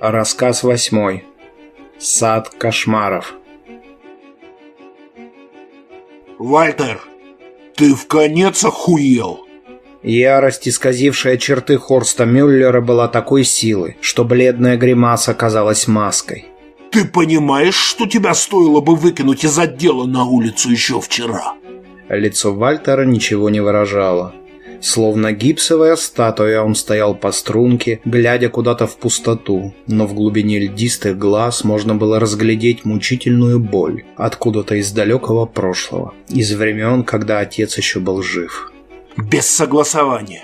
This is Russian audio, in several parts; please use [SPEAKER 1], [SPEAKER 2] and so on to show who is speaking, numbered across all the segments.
[SPEAKER 1] Рассказ восьмой. Сад кошмаров.
[SPEAKER 2] Вальтер, ты в конец охуел?
[SPEAKER 1] Ярость, исказившая черты Хорста Мюллера, была такой силы, что бледная гримаса казалась маской.
[SPEAKER 2] Ты понимаешь, что тебя стоило бы выкинуть из отдела на улицу еще вчера?
[SPEAKER 1] Лицо Вальтера ничего не выражало. Словно гипсовая статуя он стоял по струнке, глядя куда-то в пустоту, но в глубине льдистых глаз можно было разглядеть мучительную боль откуда-то из далекого прошлого, из времен, когда отец еще был жив.
[SPEAKER 2] Без согласования,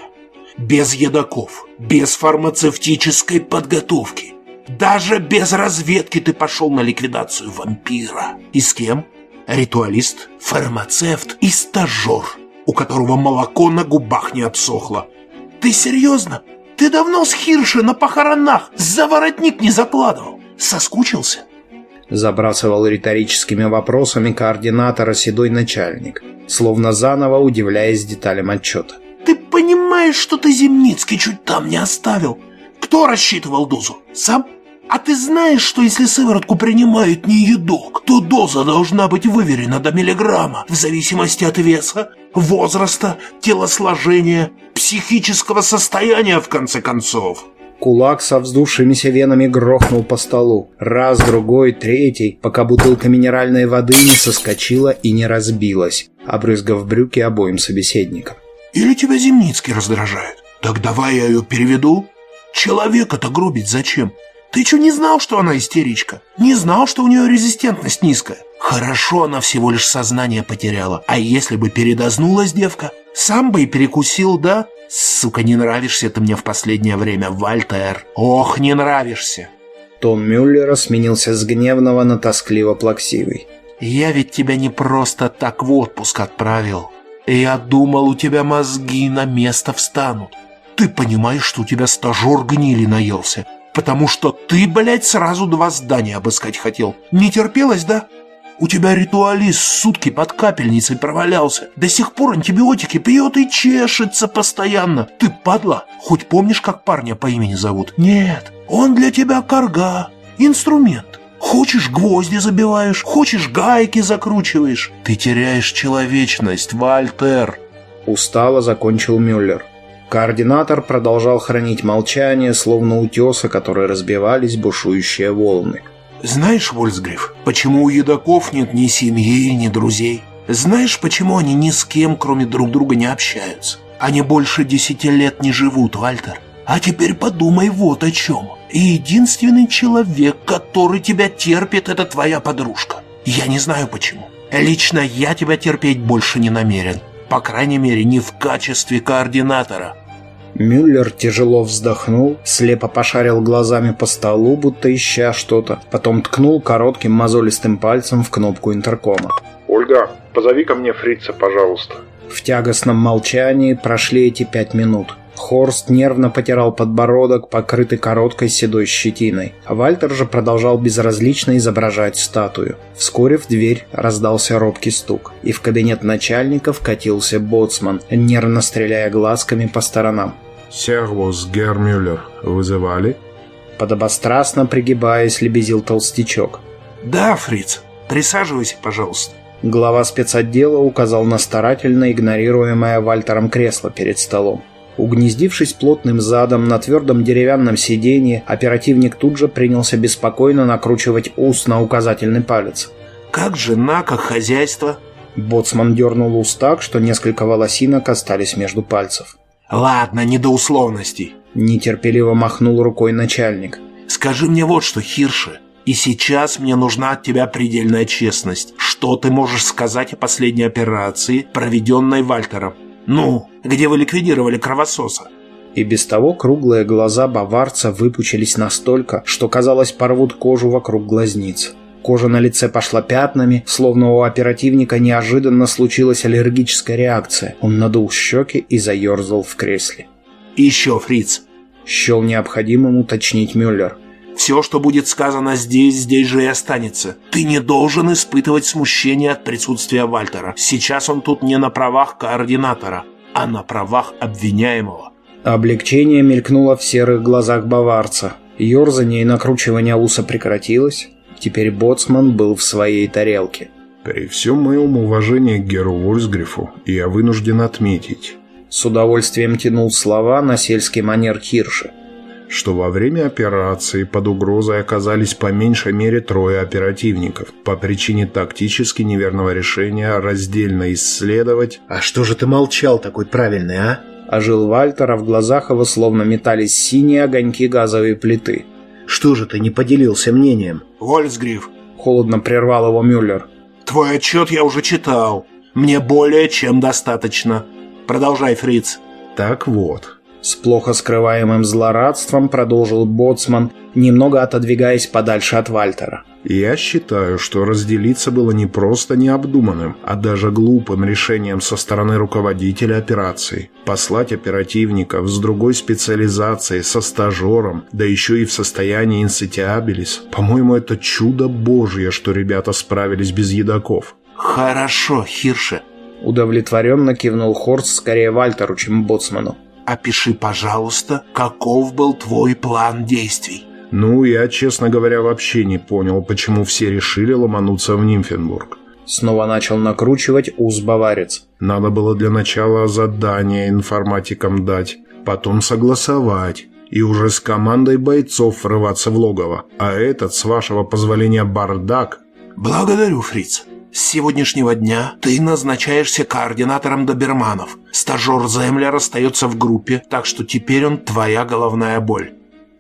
[SPEAKER 2] без едоков, без фармацевтической подготовки, даже без разведки ты пошел на ликвидацию вампира. И с кем? Ритуалист, фармацевт и стажер – у которого молоко на губах не обсохло. Ты серьезно? Ты давно с Хирши на похоронах за воротник не закладывал. Соскучился?
[SPEAKER 1] Забрасывал риторическими вопросами координатора седой начальник, словно заново удивляясь деталям отчета.
[SPEAKER 2] Ты понимаешь, что ты Земницкий чуть там не оставил? Кто рассчитывал дозу? Сам? А ты знаешь, что если сыворотку принимают не едок, то доза должна быть выверена до миллиграмма в зависимости от веса, возраста, телосложения, психического состояния, в конце концов.
[SPEAKER 1] Кулак со вздувшимися венами грохнул по столу. Раз, другой, третий, пока бутылка минеральной воды не соскочила и не разбилась, обрызгав брюки обоим собеседникам.
[SPEAKER 2] «Или тебя Земницкий раздражает? Так давай я ее переведу. Человека-то гробить зачем? Ты что, не знал, что она истеричка? Не знал, что у нее резистентность низкая? Хорошо она всего лишь сознание потеряла. А если бы передознулась девка, сам бы и перекусил, да? Сука, не нравишься ты мне в последнее время, Вальтер. Ох, не нравишься.
[SPEAKER 1] Тон Мюллера сменился с гневного на тоскливо-плаксивый.
[SPEAKER 2] Я ведь тебя не просто так в отпуск отправил. Я думал, у тебя мозги на место встанут. Ты понимаешь, что у тебя стажер гнили наелся? Потому что ты, блядь, сразу два здания обыскать хотел. Не терпелось, да? У тебя ритуалист сутки под капельницей провалялся. До сих пор антибиотики пьет и чешется постоянно. Ты, падла, хоть помнишь, как парня по имени зовут? Нет, он для тебя карга, инструмент. Хочешь гвозди забиваешь, хочешь гайки закручиваешь. Ты теряешь человечность, Вальтер.
[SPEAKER 1] Устало закончил Мюллер. Координатор продолжал хранить молчание, словно утесы, которые разбивались бушующие волны.
[SPEAKER 2] «Знаешь, Вольсгриф, почему у едоков нет ни семьи, ни друзей? Знаешь, почему они ни с кем, кроме друг друга, не общаются? Они больше десяти лет не живут, Вальтер. А теперь подумай вот о чем. И единственный человек, который тебя терпит, это твоя подружка. Я не знаю почему. Лично я тебя терпеть больше не намерен. По крайней мере, не в качестве координатора.
[SPEAKER 1] Мюллер тяжело вздохнул, слепо пошарил глазами по столу, будто ища что-то, потом ткнул коротким мозолистым пальцем в кнопку интеркома.
[SPEAKER 3] «Ольга, позови ко мне фрица, пожалуйста».
[SPEAKER 1] В тягостном молчании прошли эти пять минут. Хорст нервно потирал подбородок, покрытый короткой седой щетиной. Вальтер же продолжал безразлично изображать статую. Вскоре в дверь раздался робкий стук, и в кабинет начальника вкатился боцман, нервно стреляя глазками по сторонам.
[SPEAKER 4] «Сервус, Гермюллер, вызывали?»
[SPEAKER 1] Подобострастно пригибаясь, лебезил толстячок.
[SPEAKER 2] «Да, фриц, присаживайся, пожалуйста».
[SPEAKER 1] Глава спецотдела указал на старательно игнорируемое Вальтером кресло перед столом. Угнездившись плотным задом на твердом деревянном сиденье, оперативник тут же принялся беспокойно накручивать ус на указательный палец.
[SPEAKER 2] «Как жена, как хозяйство?»
[SPEAKER 1] Боцман дернул ус так, что несколько волосинок остались между пальцев.
[SPEAKER 2] «Ладно, не до условностей», —
[SPEAKER 1] нетерпеливо махнул рукой начальник.
[SPEAKER 2] «Скажи мне вот что, Хирши, и сейчас мне нужна от тебя предельная честность. Что ты можешь сказать о последней операции, проведенной Вальтером? Ну, где вы ликвидировали кровососа?»
[SPEAKER 1] И без того круглые глаза баварца выпучились настолько, что, казалось, порвут кожу вокруг глазниц. Кожа на лице пошла пятнами, словно у оперативника неожиданно случилась аллергическая реакция. Он надул щеки и заерзал в кресле.
[SPEAKER 2] «Еще, фриц!»
[SPEAKER 1] – счел необходимым уточнить Мюллер.
[SPEAKER 2] «Все, что будет сказано здесь, здесь же и останется. Ты не должен испытывать смущение от присутствия Вальтера. Сейчас он тут не на правах координатора, а на правах обвиняемого».
[SPEAKER 1] Облегчение мелькнуло в серых глазах баварца. Ёрзание и накручивание уса прекратилось. Теперь боцман был в своей тарелке.
[SPEAKER 4] При всем моем уважении к Геру Вольсгрифу я вынужден отметить,
[SPEAKER 1] С удовольствием тянул слова на сельский манер Хирша.
[SPEAKER 4] Что во время операции под угрозой оказались по меньшей мере трое оперативников по причине тактически неверного решения раздельно исследовать...
[SPEAKER 5] А что же ты молчал такой правильный, а?
[SPEAKER 1] Ожил Вальтер, а в глазах его словно метались синие огоньки газовой плиты.
[SPEAKER 5] Что же ты не поделился мнением?
[SPEAKER 2] Вольсгриф,
[SPEAKER 1] Холодно прервал его Мюллер.
[SPEAKER 2] твой отчет я уже читал. Мне более чем достаточно. Продолжай, Фриц.
[SPEAKER 4] Так вот,
[SPEAKER 1] С плохо скрываемым злорадством продолжил Боцман, немного отодвигаясь подальше от Вальтера.
[SPEAKER 4] я считаю, что разделиться было не просто необдуманным, а даже глупым решением со стороны руководителя операции. Послать оперативников с другой специализацией, со стажером, да еще и в состоянии инсетиабелис. По-моему, это чудо божье, что ребята справились без едоков.
[SPEAKER 2] Хорошо, Хирше.
[SPEAKER 1] Удовлетворенно кивнул Хорст скорее Вальтеру, чем Боцману.
[SPEAKER 2] Опиши, пожалуйста, каков был твой план действий.
[SPEAKER 4] Ну, я, честно говоря, вообще не понял, почему все решили ломануться в Нимфенбург.
[SPEAKER 1] Снова начал накручивать ус баварец.
[SPEAKER 4] Надо было для начала задание информатикам дать, потом согласовать и уже с командой бойцов врываться в логово. А этот, с вашего позволения, бардак.
[SPEAKER 2] Благодарю, Фриц. С сегодняшнего дня ты назначаешься координатором доберманов. Стажер Землер остается в группе, так что теперь он твоя головная боль.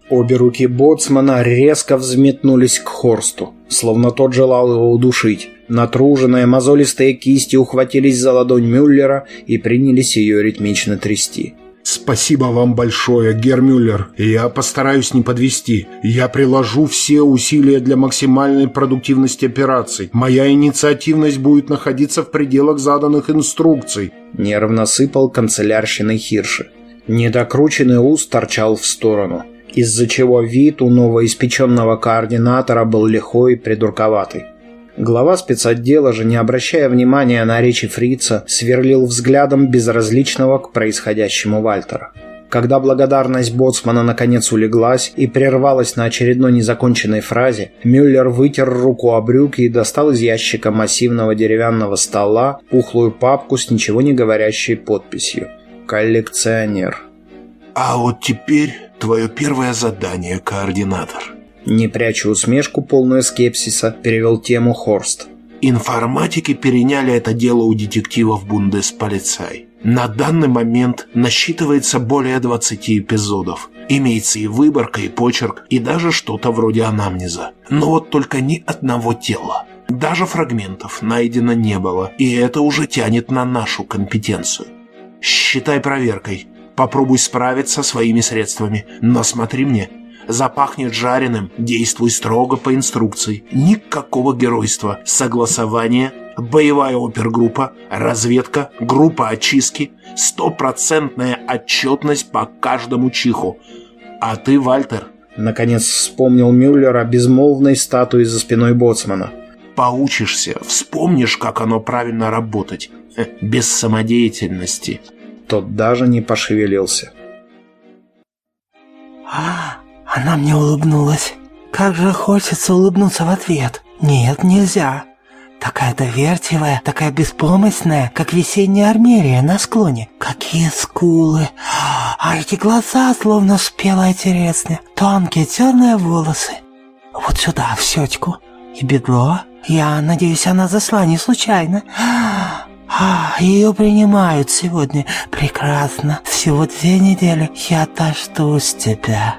[SPEAKER 1] Обе руки Боцмана резко взметнулись к Хорсту, словно тот желал его удушить. Натруженные мозолистые кисти ухватились за ладонь Мюллера и принялись ее ритмично трясти.
[SPEAKER 4] Спасибо вам большое, Гермюллер. Я постараюсь не подвести. Я приложу все усилия для максимальной продуктивности операций. Моя инициативность будет находиться в пределах заданных инструкций.
[SPEAKER 1] Нервно сыпал канцелярщиной Хирши. Недокрученный ус торчал в сторону, из-за чего вид у новоиспеченного координатора был лихой и придурковатый. Глава спецотдела же, не обращая внимания на речи фрица, сверлил взглядом безразличного к происходящему Вальтера. Когда благодарность боцмана наконец улеглась и прервалась на очередной незаконченной фразе, Мюллер вытер руку о брюки и достал из ящика массивного деревянного стола пухлую папку с ничего не говорящей подписью «Коллекционер».
[SPEAKER 2] А вот теперь твое первое задание, координатор.
[SPEAKER 1] Не пряча усмешку, полную скепсиса, перевел тему Хорст.
[SPEAKER 2] Информатики переняли это дело у детективов Бундесполицай. На данный момент насчитывается более 20 эпизодов. Имеется и выборка, и почерк, и даже что-то вроде анамнеза. Но вот только ни одного тела. Даже фрагментов найдено не было, и это уже тянет на нашу компетенцию. Считай проверкой. Попробуй справиться своими средствами, но смотри мне, Запахнет жареным, действуй строго по инструкции. Никакого геройства. Согласование, боевая опергруппа, разведка, группа очистки, стопроцентная отчетность по каждому чиху. А ты, Вальтер,
[SPEAKER 1] Наконец вспомнил Мюллер о безмолвной статуе за спиной боцмана.
[SPEAKER 2] поучишься, вспомнишь, как оно правильно работать. Без самодеятельности.
[SPEAKER 1] Тот даже не пошевелился.
[SPEAKER 6] А, она мне улыбнулась. Как же хочется улыбнуться в ответ. Нет, нельзя. Такая доверчивая, такая беспомощная, как весенняя армерия на склоне. Какие скулы. А эти глаза, словно спелая чересня. Тонкие черные волосы. Вот сюда, в щечку. И бедло. Я надеюсь, она зашла не случайно. А, ее принимают сегодня. Прекрасно. Всего две недели. Я дождусь тебя.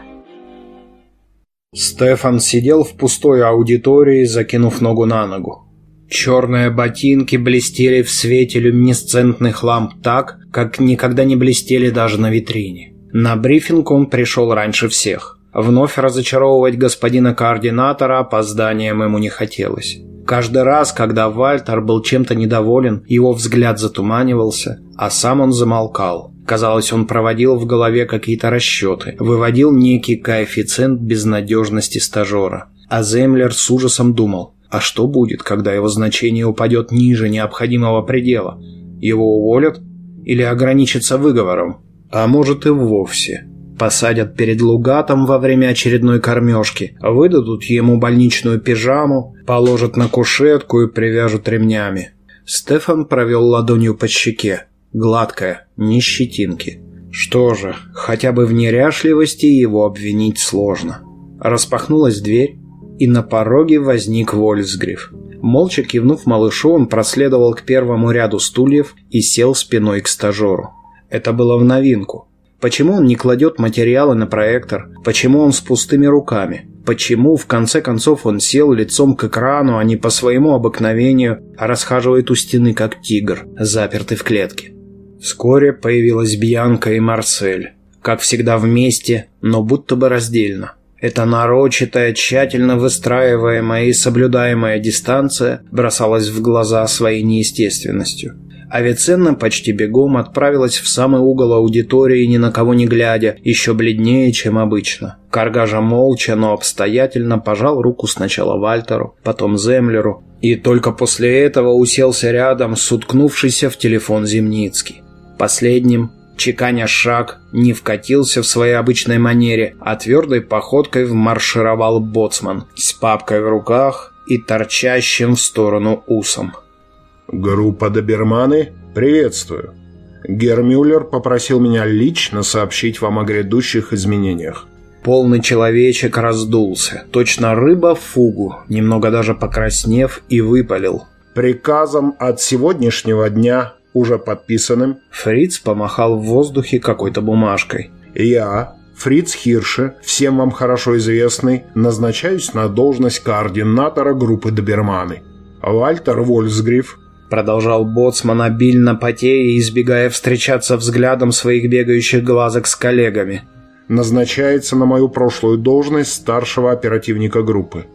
[SPEAKER 1] Стефан сидел в пустой аудитории, закинув ногу на ногу. Черные ботинки блестели в свете люминесцентных ламп так, как никогда не блестели даже на витрине. На брифинг он пришел раньше всех. Вновь разочаровывать господина координатора опозданием ему не хотелось. Каждый раз, когда Вальтер был чем-то недоволен, его взгляд затуманивался, а сам он замолкал. Казалось, он проводил в голове какие-то расчеты, выводил некий коэффициент безнадежности стажера. А Землер с ужасом думал, а что будет, когда его значение упадет ниже необходимого предела? Его уволят? Или ограничатся выговором? А может и вовсе посадят перед Лугатом во время очередной кормежки, выдадут ему больничную пижаму, положат на кушетку и привяжут ремнями. Стефан провел ладонью по щеке. Гладкая, ни щетинки. Что же, хотя бы в неряшливости его обвинить сложно. Распахнулась дверь, и на пороге возник Вольсгриф. Молча кивнув малышу, он проследовал к первому ряду стульев и сел спиной к стажеру. Это было в новинку. Почему он не кладет материалы на проектор? Почему он с пустыми руками? Почему, в конце концов, он сел лицом к экрану, а не по своему обыкновению, а расхаживает у стены, как тигр, запертый в клетке? Вскоре появилась Бьянка и Марсель. Как всегда вместе, но будто бы раздельно. Эта нарочитая, тщательно выстраиваемая и соблюдаемая дистанция бросалась в глаза своей неестественностью. Авиценна почти бегом отправилась в самый угол аудитории, ни на кого не глядя, еще бледнее, чем обычно. Каргажа молча, но обстоятельно пожал руку сначала Вальтеру, потом Землеру, и только после этого уселся рядом с в телефон Земницкий. Последним чеканя шаг, не вкатился в своей обычной манере, а твердой походкой вмаршировал боцман с папкой в руках и торчащим в сторону усом.
[SPEAKER 4] «Группа Доберманы, приветствую. Гермюллер попросил меня лично сообщить вам о грядущих изменениях.
[SPEAKER 1] Полный человечек раздулся, точно рыба в фугу, немного даже покраснев и выпалил.
[SPEAKER 4] Приказом от сегодняшнего дня уже подписанным.
[SPEAKER 1] Фриц помахал в воздухе какой-то бумажкой.
[SPEAKER 4] Я, Фриц Хирше, всем вам хорошо известный, назначаюсь на должность координатора группы Доберманы. Вальтер Вольсгриф,
[SPEAKER 1] продолжал Боцман, обильно потея и избегая встречаться взглядом своих бегающих глазок с коллегами.
[SPEAKER 4] Назначается на мою прошлую должность старшего оперативника группы.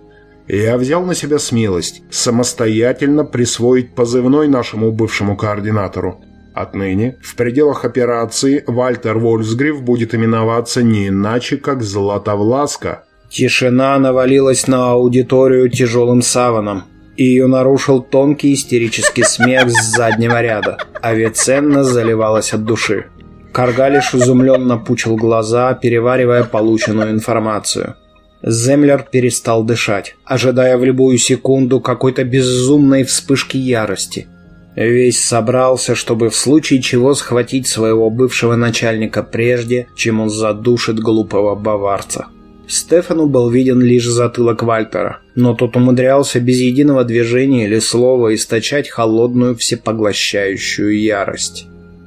[SPEAKER 4] Я взял на себя смелость самостоятельно присвоить позывной нашему бывшему координатору. Отныне в пределах операции Вальтер Вольсгриф будет именоваться не иначе, как Златовласка.
[SPEAKER 1] Тишина навалилась на аудиторию тяжелым саваном. Ее нарушил тонкий истерический смех с заднего ряда. Авиценна заливалась от души. Каргалиш изумленно пучил глаза, переваривая полученную информацию. Землер перестал дышать, ожидая в любую секунду какой-то безумной вспышки ярости. Весь собрался, чтобы в случае чего схватить своего бывшего начальника прежде, чем он задушит глупого баварца. Стефану был виден лишь затылок Вальтера, но тот умудрялся без единого движения или слова источать холодную всепоглощающую ярость.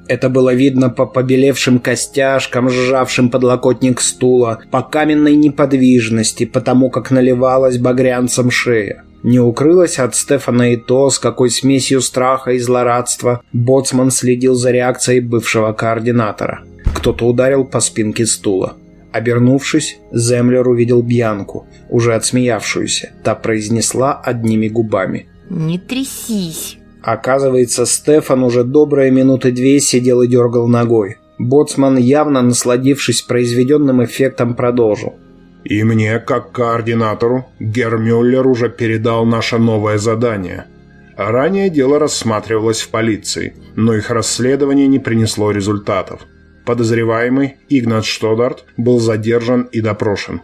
[SPEAKER 1] Это было видно по побелевшим костяшкам, сжавшим подлокотник стула, по каменной неподвижности, потому как наливалась багрянцем шея. Не укрылось от Стефана и то, с какой смесью страха и злорадства Боцман следил за реакцией бывшего координатора. Кто-то ударил по спинке стула. Обернувшись, Землер увидел Бьянку, уже отсмеявшуюся. Та произнесла одними губами.
[SPEAKER 7] «Не трясись».
[SPEAKER 1] Оказывается, Стефан уже добрые минуты две сидел и дергал ногой. Боцман, явно насладившись произведенным эффектом, продолжил.
[SPEAKER 4] «И мне, как координатору, Гермюллер уже передал наше новое задание. Ранее дело рассматривалось в полиции, но их расследование не принесло результатов. Подозреваемый Игнат Штодарт был задержан и допрошен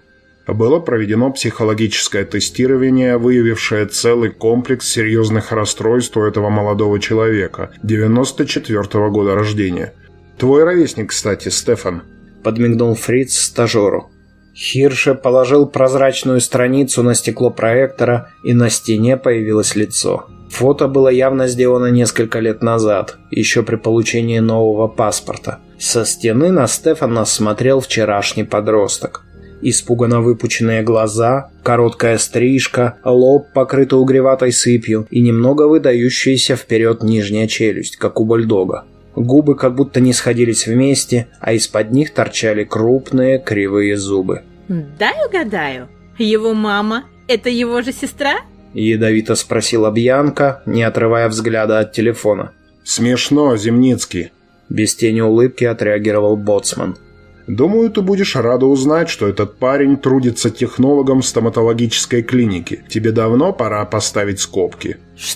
[SPEAKER 4] было проведено психологическое тестирование, выявившее целый комплекс серьезных расстройств у этого молодого человека, 94 -го года рождения. Твой ровесник, кстати, Стефан.
[SPEAKER 1] Подмигнул Фриц стажеру. Хирше положил прозрачную страницу на стекло проектора, и на стене появилось лицо. Фото было явно сделано несколько лет назад, еще при получении нового паспорта. Со стены на Стефана смотрел вчерашний подросток испуганно выпученные глаза, короткая стрижка, лоб, покрытый угреватой сыпью и немного выдающаяся вперед нижняя челюсть, как у бульдога. Губы как будто не сходились вместе, а из-под них торчали крупные кривые зубы.
[SPEAKER 7] «Дай угадаю, его мама – это его же сестра?»
[SPEAKER 1] Ядовито спросила Бьянка, не отрывая взгляда от телефона.
[SPEAKER 4] «Смешно, Земницкий», –
[SPEAKER 1] без тени улыбки отреагировал Боцман.
[SPEAKER 4] Думаю, ты будешь рада узнать, что этот парень трудится технологом в стоматологической клинике. Тебе давно пора поставить скобки».
[SPEAKER 7] «Что?»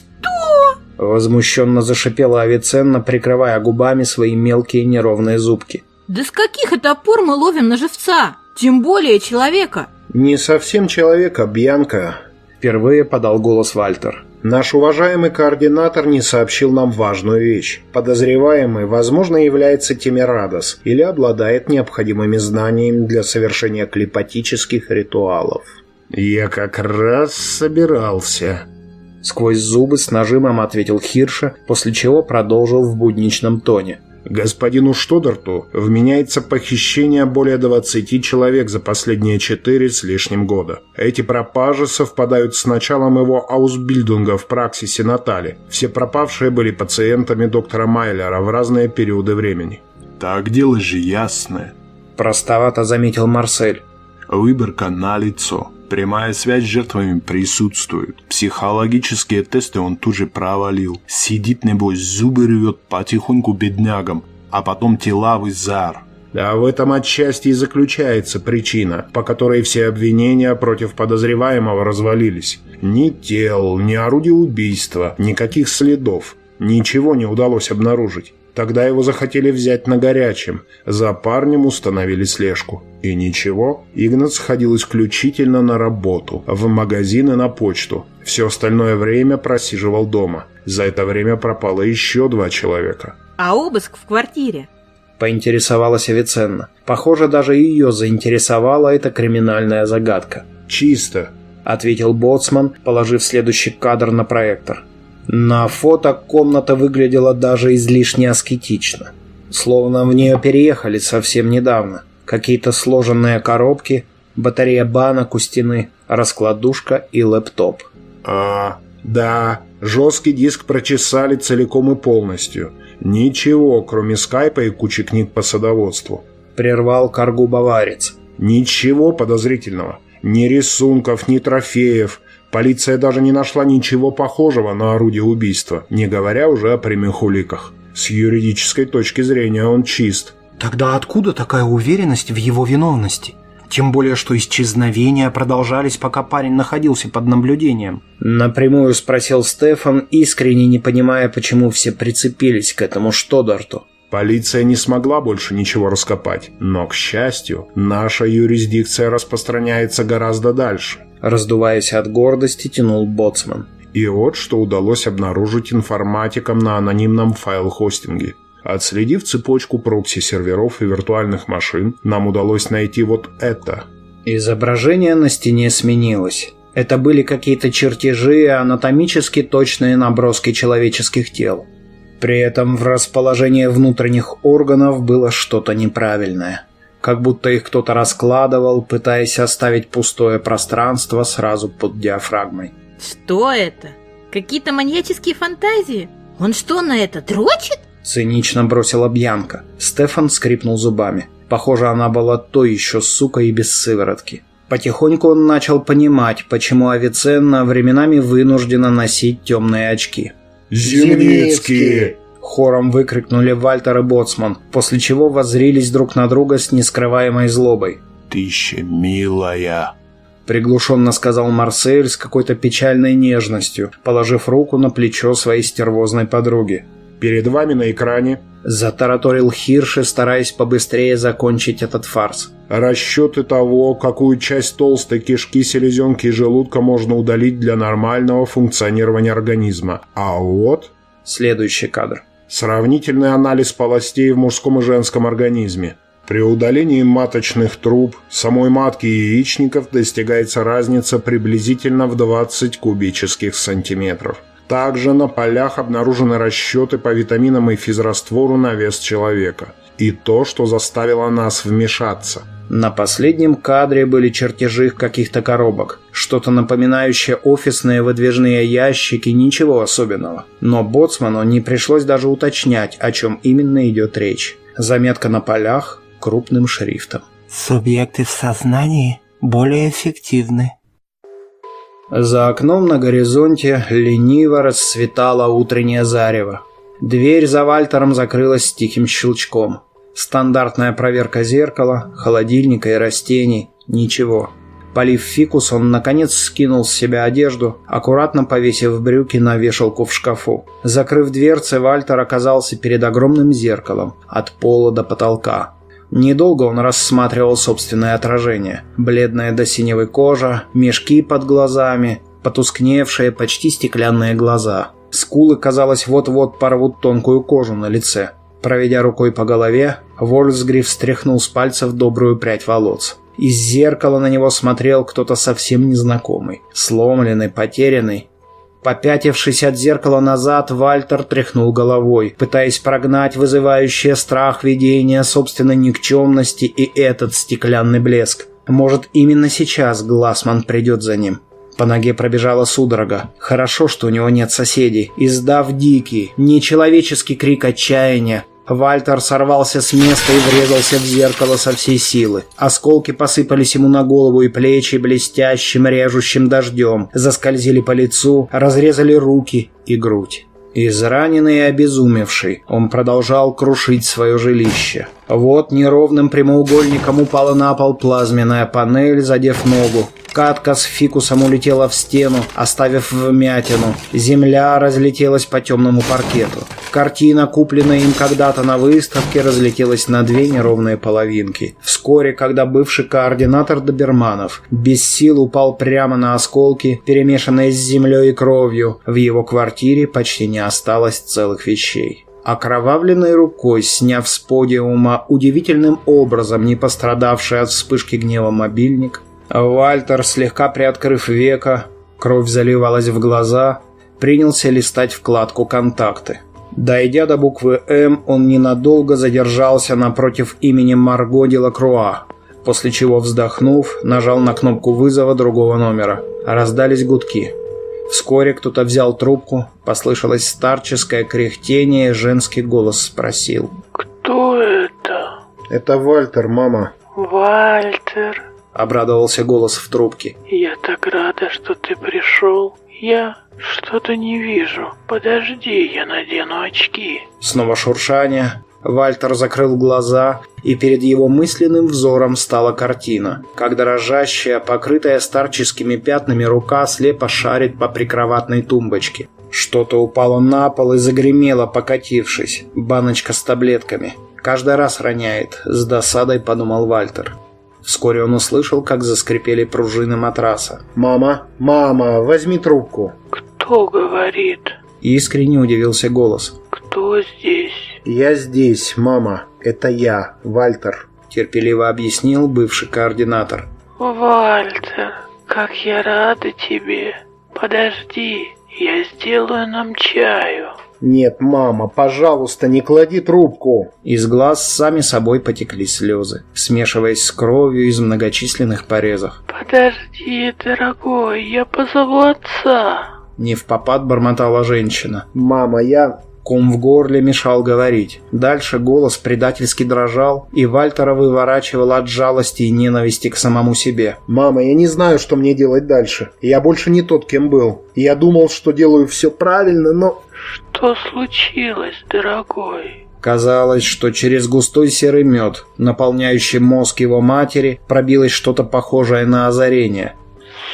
[SPEAKER 1] Возмущенно зашипела Авиценна, прикрывая губами свои мелкие неровные зубки.
[SPEAKER 7] Да с каких это пор мы ловим на живца? Тем более человека.
[SPEAKER 5] Не совсем человека, Бьянка.
[SPEAKER 1] Впервые подал голос Вальтер.
[SPEAKER 5] Наш уважаемый координатор не сообщил нам важную вещь. Подозреваемый, возможно, является Тимирадос или обладает необходимыми знаниями для совершения клипатических ритуалов.
[SPEAKER 4] «Я как раз собирался»,
[SPEAKER 1] Сквозь зубы с нажимом ответил Хирша, после чего продолжил в будничном тоне.
[SPEAKER 4] Господину Штодерту вменяется похищение более 20 человек за последние четыре с лишним года. Эти пропажи совпадают с началом его аусбильдунга в праксисе Натали. Все пропавшие были пациентами доктора Майлера в разные периоды времени.
[SPEAKER 2] Так дело же ясное.
[SPEAKER 1] Простовато заметил Марсель.
[SPEAKER 2] Выборка на лицо. Прямая связь с жертвами присутствует. Психологические тесты он тут же провалил. Сидит, небось, зубы рвет потихоньку беднягам, а потом тела в изар.
[SPEAKER 4] А в этом отчасти и заключается причина, по которой все обвинения против подозреваемого развалились. Ни тел, ни орудий убийства, никаких следов. Ничего не удалось обнаружить. Тогда его захотели взять на горячем. За парнем установили слежку. И ничего, Игнац ходил исключительно на работу, в магазин и на почту. Все остальное время просиживал дома. За это время пропало еще два человека.
[SPEAKER 7] А обыск в квартире?
[SPEAKER 1] Поинтересовалась Авиценна. Похоже, даже ее заинтересовала эта криминальная загадка.
[SPEAKER 4] «Чисто», —
[SPEAKER 1] ответил Боцман, положив следующий кадр на проектор. На фото комната выглядела даже излишне аскетично. Словно в нее переехали совсем недавно. Какие-то сложенные коробки, батарея банок у стены, раскладушка и лэптоп.
[SPEAKER 4] «А, да, жесткий диск прочесали целиком и полностью. Ничего, кроме скайпа и кучи книг по садоводству».
[SPEAKER 1] Прервал каргу баварец.
[SPEAKER 4] «Ничего подозрительного. Ни рисунков, ни трофеев, Полиция даже не нашла ничего похожего на орудие убийства, не говоря уже о прямых уликах. С юридической точки зрения он чист.
[SPEAKER 1] Тогда откуда такая уверенность в его виновности? Тем более, что исчезновения продолжались, пока парень находился под наблюдением. Напрямую спросил Стефан, искренне не понимая, почему все прицепились к этому Штодарту.
[SPEAKER 4] Полиция не смогла больше ничего раскопать, но, к счастью, наша юрисдикция распространяется гораздо дальше.
[SPEAKER 1] Раздуваясь от гордости, тянул Боцман.
[SPEAKER 4] И вот что удалось обнаружить информатикам на анонимном файл-хостинге. Отследив цепочку прокси-серверов и виртуальных машин, нам удалось найти вот это.
[SPEAKER 1] Изображение на стене сменилось. Это были какие-то чертежи и анатомически точные наброски человеческих тел. При этом в расположении внутренних органов было что-то неправильное. Как будто их кто-то раскладывал, пытаясь оставить пустое пространство сразу под диафрагмой.
[SPEAKER 7] Что это? Какие-то маньяческие фантазии? Он что на это, дрочит?
[SPEAKER 1] Цинично бросила Бьянка. Стефан скрипнул зубами. Похоже, она была то еще сука и без сыворотки. Потихоньку он начал понимать, почему Авиценна временами вынуждена носить темные очки.
[SPEAKER 4] «Зимницкие!»
[SPEAKER 1] Хором выкрикнули Вальтер и Боцман, после чего воззрились друг на друга с нескрываемой злобой.
[SPEAKER 2] «Ты еще милая!»
[SPEAKER 1] Приглушенно сказал Марсель с какой-то печальной нежностью, положив руку на плечо своей стервозной подруги.
[SPEAKER 4] «Перед вами на экране...»
[SPEAKER 1] Затараторил Хирши, стараясь побыстрее закончить этот фарс.
[SPEAKER 4] Расчеты того, какую часть толстой кишки, селезенки и желудка можно удалить для нормального функционирования организма. А вот...
[SPEAKER 1] Следующий кадр.
[SPEAKER 4] Сравнительный анализ полостей в мужском и женском организме. При удалении маточных труб, самой матки и яичников достигается разница приблизительно в 20 кубических сантиметров. Также на полях обнаружены расчеты по витаминам и физраствору на вес человека. И то, что заставило нас вмешаться.
[SPEAKER 1] На последнем кадре были чертежи каких-то коробок. Что-то напоминающее офисные выдвижные ящики, ничего особенного. Но Боцману не пришлось даже уточнять, о чем именно идет речь. Заметка на полях крупным шрифтом.
[SPEAKER 6] Субъекты в сознании более эффективны.
[SPEAKER 1] За окном на горизонте лениво расцветало утреннее зарево. Дверь за Вальтером закрылась с тихим щелчком. Стандартная проверка зеркала, холодильника и растений. Ничего. Полив фикус, он наконец скинул с себя одежду, аккуратно повесив брюки на вешалку в шкафу. Закрыв дверцы, Вальтер оказался перед огромным зеркалом, от пола до потолка. Недолго он рассматривал собственное отражение. Бледная до синевой кожа, мешки под глазами, потускневшие, почти стеклянные глаза. Скулы, казалось, вот-вот порвут тонкую кожу на лице. Проведя рукой по голове, Вольсгриф стряхнул с пальцев добрую прядь волос. Из зеркала на него смотрел кто-то совсем незнакомый, сломленный, потерянный. Попятившись от зеркала назад, Вальтер тряхнул головой, пытаясь прогнать вызывающее страх видение собственной никчемности и этот стеклянный блеск. Может, именно сейчас Глассман придет за ним. По ноге пробежала судорога. Хорошо, что у него нет соседей. Издав дикий, нечеловеческий крик отчаяния, Вальтер сорвался с места и врезался в зеркало со всей силы. Осколки посыпались ему на голову и плечи блестящим режущим дождем, заскользили по лицу, разрезали руки и грудь. Израненный и обезумевший, он продолжал крушить свое жилище. Вот неровным прямоугольником упала на пол плазменная панель, задев ногу. Катка с фикусом улетела в стену, оставив вмятину. Земля разлетелась по темному паркету. Картина, купленная им когда-то на выставке, разлетелась на две неровные половинки. Вскоре, когда бывший координатор Доберманов без сил упал прямо на осколки, перемешанные с землей и кровью, в его квартире почти не осталось целых вещей. Окровавленной рукой, сняв с подиума удивительным образом не пострадавший от вспышки гнева мобильник, Вальтер, слегка приоткрыв века, кровь заливалась в глаза, принялся листать вкладку «Контакты». Дойдя до буквы «М», он ненадолго задержался напротив имени Марго Делакруа, после чего, вздохнув, нажал на кнопку вызова другого номера. Раздались гудки. Вскоре кто-то взял трубку, послышалось старческое кряхтение, женский голос спросил.
[SPEAKER 8] «Кто это?»
[SPEAKER 5] «Это Вальтер, мама».
[SPEAKER 8] «Вальтер, —
[SPEAKER 1] обрадовался голос в трубке.
[SPEAKER 8] я так рада, что ты пришел. Я что-то не вижу. Подожди, я надену очки».
[SPEAKER 1] Снова шуршание. Вальтер закрыл глаза, и перед его мысленным взором стала картина, как дрожащая, покрытая старческими пятнами рука слепо шарит по прикроватной тумбочке. Что-то упало на пол и загремело, покатившись. Баночка с таблетками. Каждый раз роняет, с досадой подумал Вальтер. Вскоре он услышал, как заскрипели пружины матраса.
[SPEAKER 5] «Мама, мама, возьми трубку».
[SPEAKER 8] «Кто говорит?
[SPEAKER 1] Искренне удивился голос.
[SPEAKER 8] Кто здесь?»
[SPEAKER 5] «Я здесь, мама. Это я, Вальтер».
[SPEAKER 1] Терпеливо объяснил бывший координатор.
[SPEAKER 8] «Вальтер, как я рада тебе. Подожди, я сделаю нам чаю».
[SPEAKER 5] «Нет, мама, пожалуйста, не клади трубку!»
[SPEAKER 1] Из глаз сами собой потекли слезы, смешиваясь с кровью из многочисленных порезов.
[SPEAKER 8] «Подожди, дорогой, я позову отца».
[SPEAKER 1] Не в попад бормотала женщина.
[SPEAKER 5] «Мама, я...»
[SPEAKER 1] Ком в горле мешал говорить. Дальше голос предательски дрожал, и Вальтера выворачивал от жалости и ненависти к самому себе.
[SPEAKER 5] «Мама, я не знаю, что мне делать дальше. Я больше не тот, кем был. Я думал, что делаю все правильно, но...»
[SPEAKER 8] «Что случилось, дорогой?»
[SPEAKER 1] Казалось, что через густой серый мед, наполняющий мозг его матери, пробилось что-то похожее на озарение.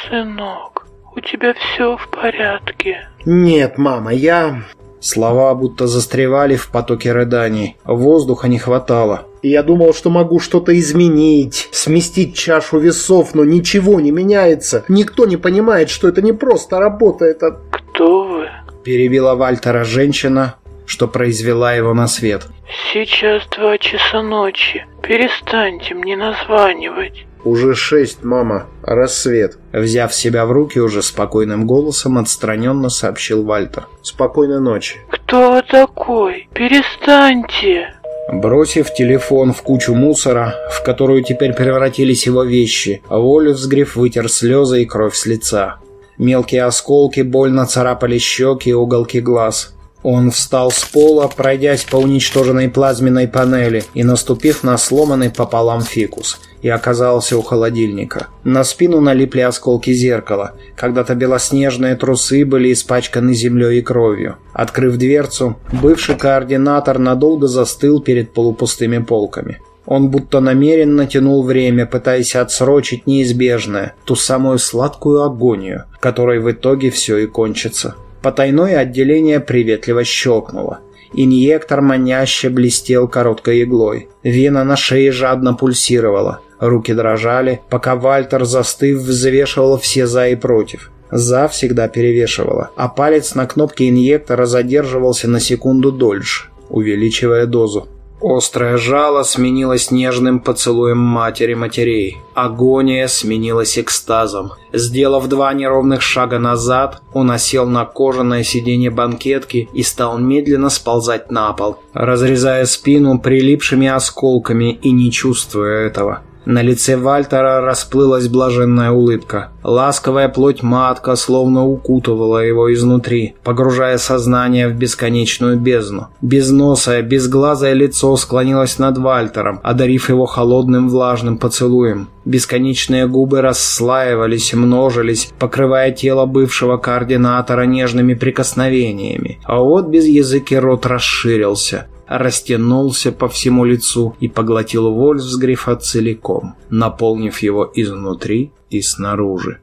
[SPEAKER 8] «Сынок, у тебя все в порядке?»
[SPEAKER 5] «Нет, мама, я...»
[SPEAKER 1] Слова будто застревали в потоке рыданий. Воздуха не хватало.
[SPEAKER 5] Я думал, что могу что-то изменить, сместить чашу весов, но ничего не меняется. Никто не понимает, что это не просто работа, это...
[SPEAKER 8] «Кто вы?»
[SPEAKER 1] Перебила Вальтера женщина, что произвела его на свет.
[SPEAKER 8] «Сейчас два часа ночи. Перестаньте мне названивать».
[SPEAKER 5] Уже шесть, мама. Рассвет.
[SPEAKER 1] Взяв себя в руки, уже спокойным голосом отстраненно сообщил Вальтер.
[SPEAKER 5] Спокойной ночи.
[SPEAKER 8] «Кто вы такой? Перестаньте!»
[SPEAKER 1] Бросив телефон в кучу мусора, в которую теперь превратились его вещи, Вольфсгриф вытер слезы и кровь с лица. Мелкие осколки больно царапали щеки и уголки глаз. Он встал с пола, пройдясь по уничтоженной плазменной панели и наступив на сломанный пополам фикус, и оказался у холодильника. На спину налипли осколки зеркала. Когда-то белоснежные трусы были испачканы землей и кровью. Открыв дверцу, бывший координатор надолго застыл перед полупустыми полками. Он будто намеренно тянул время, пытаясь отсрочить неизбежное, ту самую сладкую агонию, которой в итоге все и кончится. Потайное отделение приветливо щелкнуло, Инъектор маняще блестел короткой иглой. Вена на шее жадно пульсировала. Руки дрожали, пока Вальтер, застыв, взвешивал все «за» и «против». «За» всегда перевешивала, а палец на кнопке инъектора задерживался на секунду дольше, увеличивая дозу. Острое жало сменилось нежным поцелуем матери матерей. Агония сменилась экстазом. Сделав два неровных шага назад, он осел на кожаное сиденье банкетки и стал медленно сползать на пол, разрезая спину прилипшими осколками и не чувствуя этого. На лице Вальтера расплылась блаженная улыбка. Ласковая плоть матка словно укутывала его изнутри, погружая сознание в бесконечную бездну. Безносое, безглазое лицо склонилось над Вальтером, одарив его холодным влажным поцелуем. Бесконечные губы расслаивались, множились, покрывая тело бывшего координатора нежными прикосновениями. А вот без языки рот расширился растянулся по всему лицу и поглотил Вольфсгрифа целиком, наполнив его изнутри и снаружи.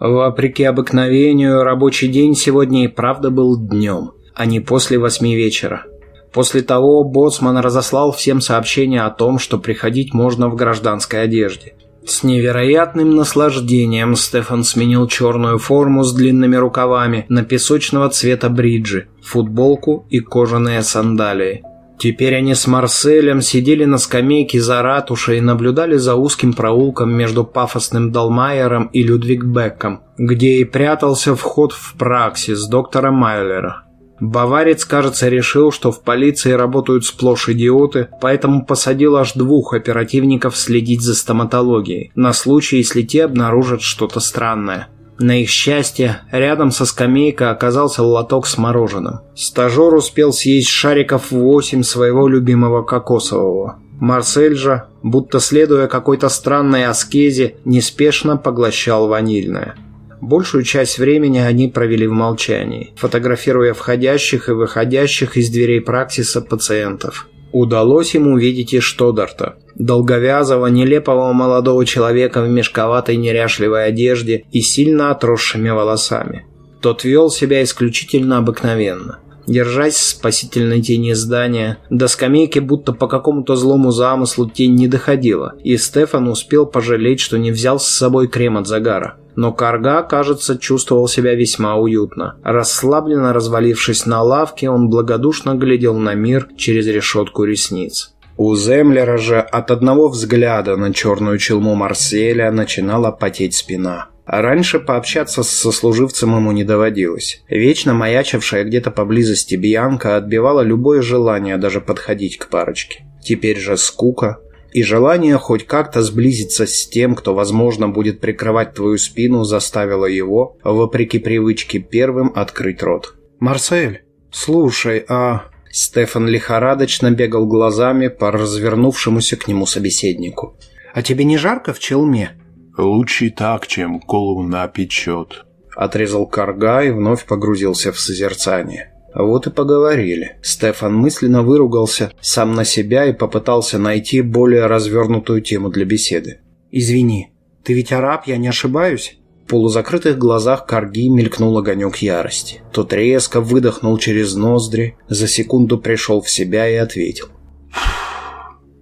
[SPEAKER 1] Вопреки обыкновению, рабочий день сегодня и правда был днем, а не после восьми вечера. После того Боцман разослал всем сообщение о том, что приходить можно в гражданской одежде. С невероятным наслаждением Стефан сменил черную форму с длинными рукавами на песочного цвета бриджи, футболку и кожаные сандалии. Теперь они с Марселем сидели на скамейке за ратушей и наблюдали за узким проулком между пафосным Далмайером и Людвигбеком, где и прятался вход в праксис доктора Майлера. Баварец, кажется, решил, что в полиции работают сплошь идиоты, поэтому посадил аж двух оперативников следить за стоматологией, на случай, если те обнаружат что-то странное. На их счастье, рядом со скамейкой оказался лоток с мороженым. Стажер успел съесть шариков восемь своего любимого кокосового. Марсель же, будто следуя какой-то странной аскезе, неспешно поглощал ванильное. Большую часть времени они провели в молчании, фотографируя входящих и выходящих из дверей праксиса пациентов. Удалось ему увидеть и Штодарта, долговязого, нелепого молодого человека в мешковатой неряшливой одежде и сильно отросшими волосами. Тот вел себя исключительно обыкновенно. Держась в спасительной тени здания, до скамейки будто по какому-то злому замыслу тень не доходила, и Стефан успел пожалеть, что не взял с собой крем от загара. Но Карга, кажется, чувствовал себя весьма уютно. Расслабленно развалившись на лавке, он благодушно глядел на мир через решетку ресниц. У Землера же от одного взгляда на черную челму Марселя начинала потеть спина. А раньше пообщаться с сослуживцем ему не доводилось. Вечно маячившая где-то поблизости Бьянка отбивала любое желание даже подходить к парочке. Теперь же скука, и желание хоть как-то сблизиться с тем, кто, возможно, будет прикрывать твою спину, заставило его, вопреки привычке, первым открыть рот. «Марсель, слушай, а...» Стефан лихорадочно бегал глазами по развернувшемуся к нему собеседнику. «А тебе не жарко в челме?»
[SPEAKER 2] «Лучше так, чем голову напечет», —
[SPEAKER 1] отрезал Карга и вновь погрузился в созерцание. Вот и поговорили. Стефан мысленно выругался сам на себя и попытался найти более развернутую тему для беседы. «Извини, ты ведь араб, я не ошибаюсь?» В полузакрытых глазах Карги мелькнул огонек ярости. Тот резко выдохнул через ноздри, за секунду пришел в себя и ответил.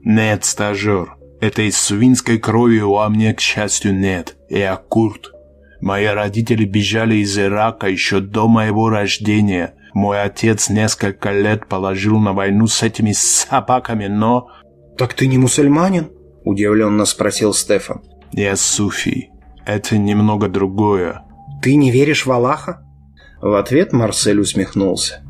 [SPEAKER 2] «Нет, стажер, этой свинской крови у меня, к счастью, нет. Я курд. Мои родители бежали из Ирака еще до моего рождения. Мой отец несколько лет положил на войну с этими собаками, но...
[SPEAKER 1] «Так ты не мусульманин?» – удивленно спросил Стефан.
[SPEAKER 2] «Я суфий. Это немного другое».
[SPEAKER 1] «Ты не веришь в Аллаха?» В ответ Марсель усмехнулся.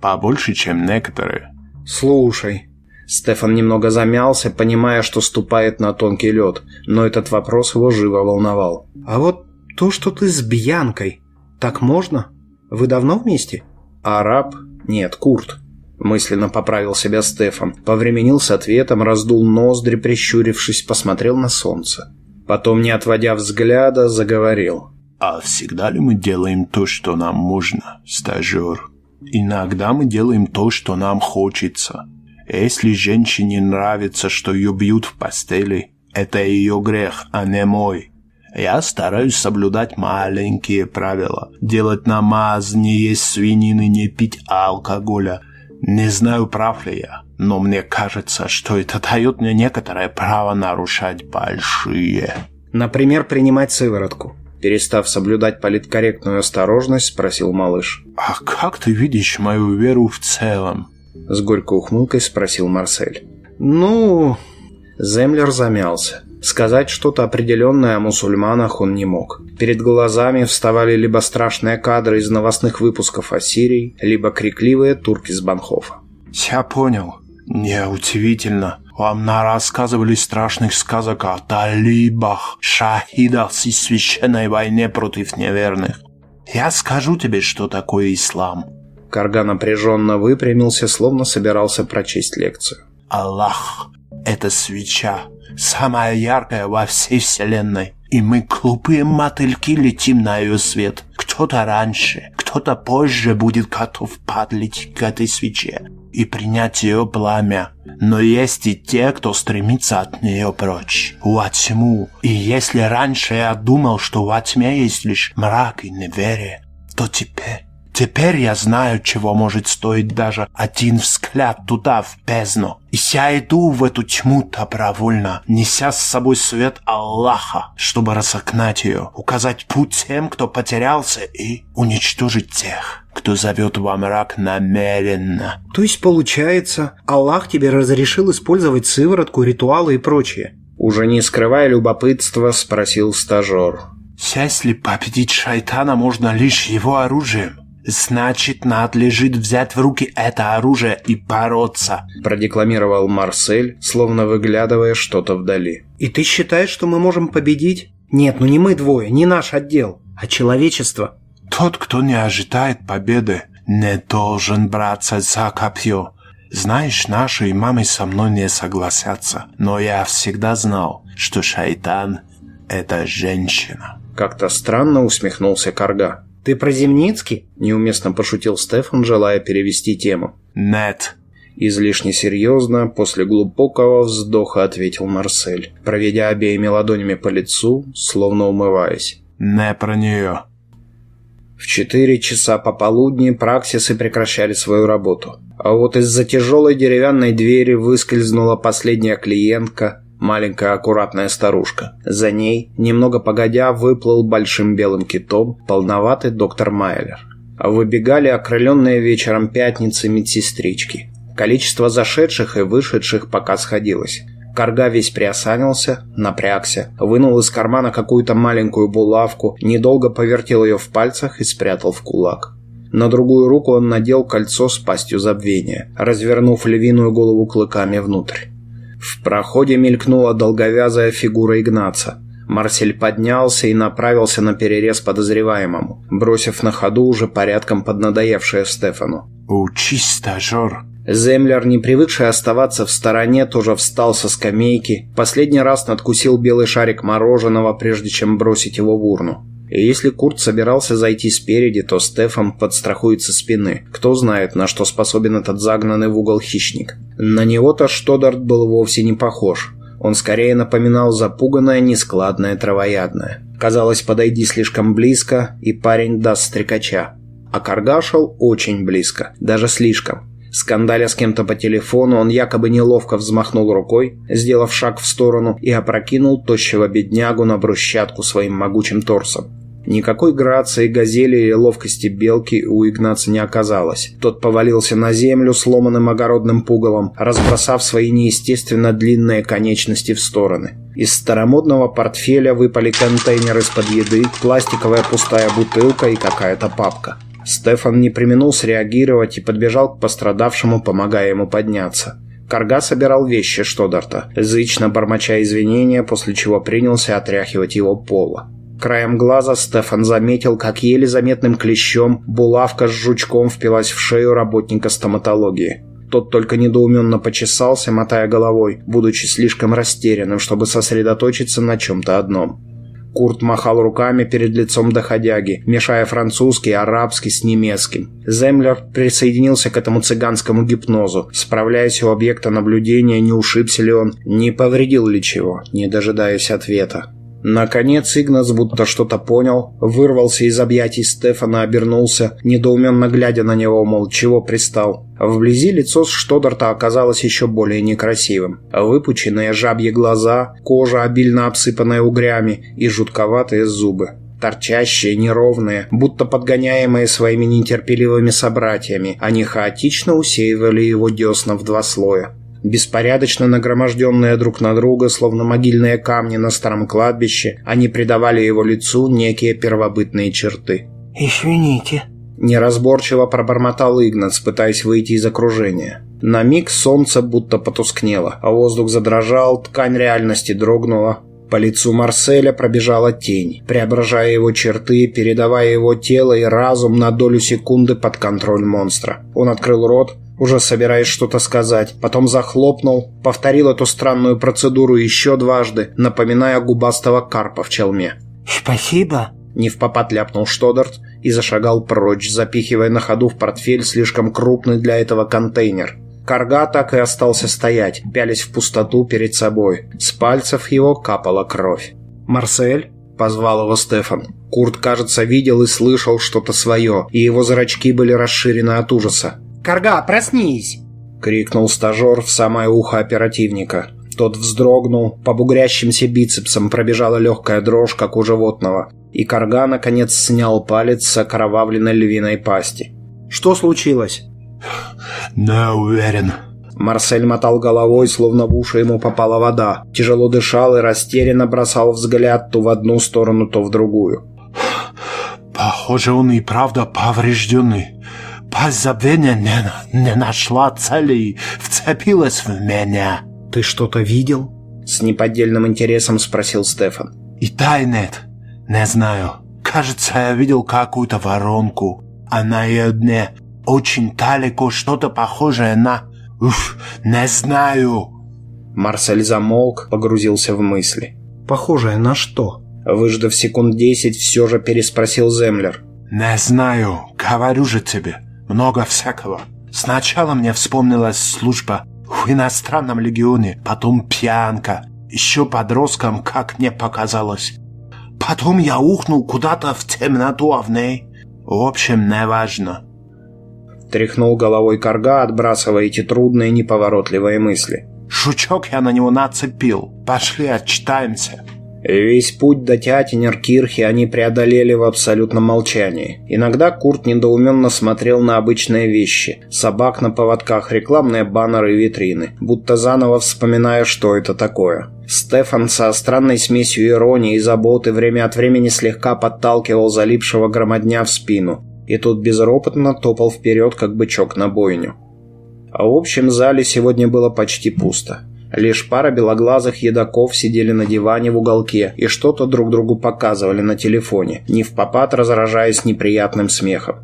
[SPEAKER 2] «Побольше, чем некоторые».
[SPEAKER 1] «Слушай». Стефан немного замялся, понимая, что ступает на тонкий лед, но этот вопрос его живо волновал. «А вот то, что ты с Бьянкой, так можно?» Вы давно вместе? Араб? Нет, курд. Мысленно поправил себя Стефан. Повременил с ответом, раздул ноздри, прищурившись, посмотрел на солнце. Потом, не отводя взгляда, заговорил.
[SPEAKER 2] «А всегда ли мы делаем то, что нам можно, стажер? Иногда мы делаем то, что нам хочется. Если женщине нравится, что ее бьют в постели, это ее грех, а не мой. Я стараюсь соблюдать маленькие правила. Делать намаз, не есть свинины, не пить алкоголя. Не знаю, прав ли я, но мне кажется, что это дает мне некоторое право нарушать большие.
[SPEAKER 1] Например, принимать сыворотку. Перестав соблюдать политкорректную осторожность, спросил малыш.
[SPEAKER 2] «А как ты видишь мою веру в целом?»
[SPEAKER 1] С горькой ухмылкой спросил Марсель. «Ну...» Землер замялся. Сказать что-то определенное о мусульманах он не мог. Перед глазами вставали либо страшные кадры из новостных выпусков о Сирии, либо крикливые турки с Банхофа.
[SPEAKER 2] «Я понял. Неудивительно. Вам рассказывали страшных сказок о талибах, шахидах и священной войне против неверных. Я скажу тебе, что такое ислам».
[SPEAKER 1] Карга напряженно выпрямился, словно собирался прочесть лекцию.
[SPEAKER 2] «Аллах — это свеча, самая яркая во всей вселенной. И мы, глупые мотыльки, летим на ее свет. Кто-то раньше, кто-то позже будет готов подлететь к этой свече и принять ее пламя. Но есть и те, кто стремится от нее прочь, во тьму. И если раньше я думал, что во тьме есть лишь мрак и неверие, то теперь Теперь я знаю, чего может стоить даже один взгляд туда, в бездну. И я иду в эту тьму добровольно, неся с собой свет Аллаха, чтобы разогнать ее, указать путь тем, кто потерялся, и уничтожить тех, кто зовет во мрак намеренно.
[SPEAKER 1] То есть, получается, Аллах тебе разрешил использовать сыворотку, ритуалы и прочее? Уже не скрывая любопытства, спросил стажер.
[SPEAKER 2] Если победить шайтана можно лишь его оружием, «Значит, надлежит взять в руки это оружие и бороться»,
[SPEAKER 1] продекламировал Марсель, словно выглядывая что-то вдали. «И ты считаешь, что мы можем победить? Нет, ну не мы двое, не наш отдел, а человечество».
[SPEAKER 2] «Тот, кто не ожидает победы, не должен браться за копье. Знаешь, наши имамы со мной не согласятся, но я всегда знал, что шайтан — это женщина».
[SPEAKER 1] Как-то странно усмехнулся Карга. «Ты про Земницкий?» – неуместно пошутил Стефан, желая перевести тему.
[SPEAKER 2] «Нет».
[SPEAKER 1] Излишне серьезно, после глубокого вздоха ответил Марсель, проведя обеими ладонями по лицу, словно умываясь.
[SPEAKER 2] «Не про нее».
[SPEAKER 1] В четыре часа пополудни праксисы прекращали свою работу. А вот из-за тяжелой деревянной двери выскользнула последняя клиентка, маленькая аккуратная старушка. За ней, немного погодя, выплыл большим белым китом полноватый доктор Майлер. Выбегали окрыленные вечером пятницы медсестрички. Количество зашедших и вышедших пока сходилось. Карга весь приосанился, напрягся, вынул из кармана какую-то маленькую булавку, недолго повертел ее в пальцах и спрятал в кулак. На другую руку он надел кольцо с пастью забвения, развернув львиную голову клыками внутрь. В проходе мелькнула долговязая фигура Игнаца. Марсель поднялся и направился на перерез подозреваемому, бросив на ходу уже порядком поднадоевшее Стефану.
[SPEAKER 2] «Учись, стажер!»
[SPEAKER 1] Землер, не привыкший оставаться в стороне, тоже встал со скамейки, последний раз надкусил белый шарик мороженого, прежде чем бросить его в урну. Если Курт собирался зайти спереди, то Стефан подстрахует со спины. Кто знает, на что способен этот загнанный в угол хищник. На него-то Штодарт был вовсе не похож. Он скорее напоминал запуганное, нескладное травоядное. Казалось, подойди слишком близко, и парень даст стрекача. А Карга шел очень близко, даже слишком. Скандаля с кем-то по телефону, он якобы неловко взмахнул рукой, сделав шаг в сторону, и опрокинул тощего беднягу на брусчатку своим могучим торсом. Никакой грации газели или ловкости белки у Игнаца не оказалось. Тот повалился на землю сломанным огородным пугалом, разбросав свои неестественно длинные конечности в стороны. Из старомодного портфеля выпали контейнер из-под еды, пластиковая пустая бутылка и какая-то папка. Стефан не применул среагировать и подбежал к пострадавшему, помогая ему подняться. Карга собирал вещи Штодарта, зычно бормоча извинения, после чего принялся отряхивать его пола. Краем глаза Стефан заметил, как еле заметным клещом булавка с жучком впилась в шею работника стоматологии. Тот только недоуменно почесался, мотая головой, будучи слишком растерянным, чтобы сосредоточиться на чем-то одном. Курт махал руками перед лицом доходяги, мешая французский, арабский с немецким. Землер присоединился к этому цыганскому гипнозу, справляясь у объекта наблюдения, не ушибся ли он, не повредил ли чего, не дожидаясь ответа. Наконец Игнац будто что-то понял, вырвался из объятий Стефана, обернулся, недоуменно глядя на него, мол, чего пристал. Вблизи лицо Штодарта оказалось еще более некрасивым. Выпученные жабьи глаза, кожа, обильно обсыпанная угрями и жутковатые зубы. Торчащие, неровные, будто подгоняемые своими нетерпеливыми собратьями, они хаотично усеивали его десна в два слоя беспорядочно нагроможденные друг на друга, словно могильные камни на старом кладбище, они придавали его лицу некие первобытные черты.
[SPEAKER 6] «Извините», —
[SPEAKER 1] неразборчиво пробормотал Игнац, пытаясь выйти из окружения. На миг солнце будто потускнело, а воздух задрожал, ткань реальности дрогнула. По лицу Марселя пробежала тень, преображая его черты, передавая его тело и разум на долю секунды под контроль монстра. Он открыл рот, уже собираясь что-то сказать, потом захлопнул, повторил эту странную процедуру еще дважды, напоминая губастого карпа в челме.
[SPEAKER 6] «Спасибо», —
[SPEAKER 1] не в попад ляпнул Штодарт и зашагал прочь, запихивая на ходу в портфель слишком крупный для этого контейнер. Карга так и остался стоять, пялясь в пустоту перед собой. С пальцев его капала кровь. «Марсель?» — позвал его Стефан. Курт, кажется, видел и слышал что-то свое, и его зрачки были расширены от ужаса.
[SPEAKER 9] «Карга, проснись!»
[SPEAKER 1] — крикнул стажер в самое ухо оперативника. Тот вздрогнул, по бугрящимся бицепсам пробежала легкая дрожь, как у животного, и Карга, наконец, снял палец с окровавленной львиной пасти.
[SPEAKER 9] «Что случилось?»
[SPEAKER 2] «Не уверен».
[SPEAKER 1] Марсель мотал головой, словно в уши ему попала вода. Тяжело дышал и растерянно бросал взгляд то в одну сторону, то в другую.
[SPEAKER 2] «Похоже, он и правда поврежденный. Пасть забвения не, не нашла цели и вцепилась в меня.
[SPEAKER 1] «Ты что-то видел?» С неподдельным интересом спросил Стефан.
[SPEAKER 2] «И тай нет. Не знаю. Кажется, я видел какую-то воронку. А на ее дне очень далеко что-то похожее на... Уф, не знаю».
[SPEAKER 1] Марсель замолк, погрузился в мысли.
[SPEAKER 9] «Похожее на что?»
[SPEAKER 1] Выждав секунд десять, все же переспросил Землер.
[SPEAKER 2] «Не знаю. Говорю же тебе много всякого. Сначала мне вспомнилась служба в иностранном легионе, потом пьянка, еще подростком, как мне показалось. Потом я ухнул куда-то в темноту, а в ней... В общем, неважно.
[SPEAKER 1] Тряхнул головой корга, отбрасывая эти трудные, неповоротливые мысли.
[SPEAKER 2] Шучок я на него нацепил. Пошли, отчитаемся.
[SPEAKER 1] Весь путь до Тятинер-Кирхи они преодолели в абсолютном молчании. Иногда Курт недоуменно смотрел на обычные вещи. Собак на поводках, рекламные баннеры и витрины. Будто заново вспоминая, что это такое. Стефан со странной смесью иронии и заботы время от времени слегка подталкивал залипшего громадня в спину. И тут безропотно топал вперед, как бычок на бойню. А в общем зале сегодня было почти пусто. Лишь пара белоглазых едоков сидели на диване в уголке и что-то друг другу показывали на телефоне, не в попад разражаясь неприятным смехом.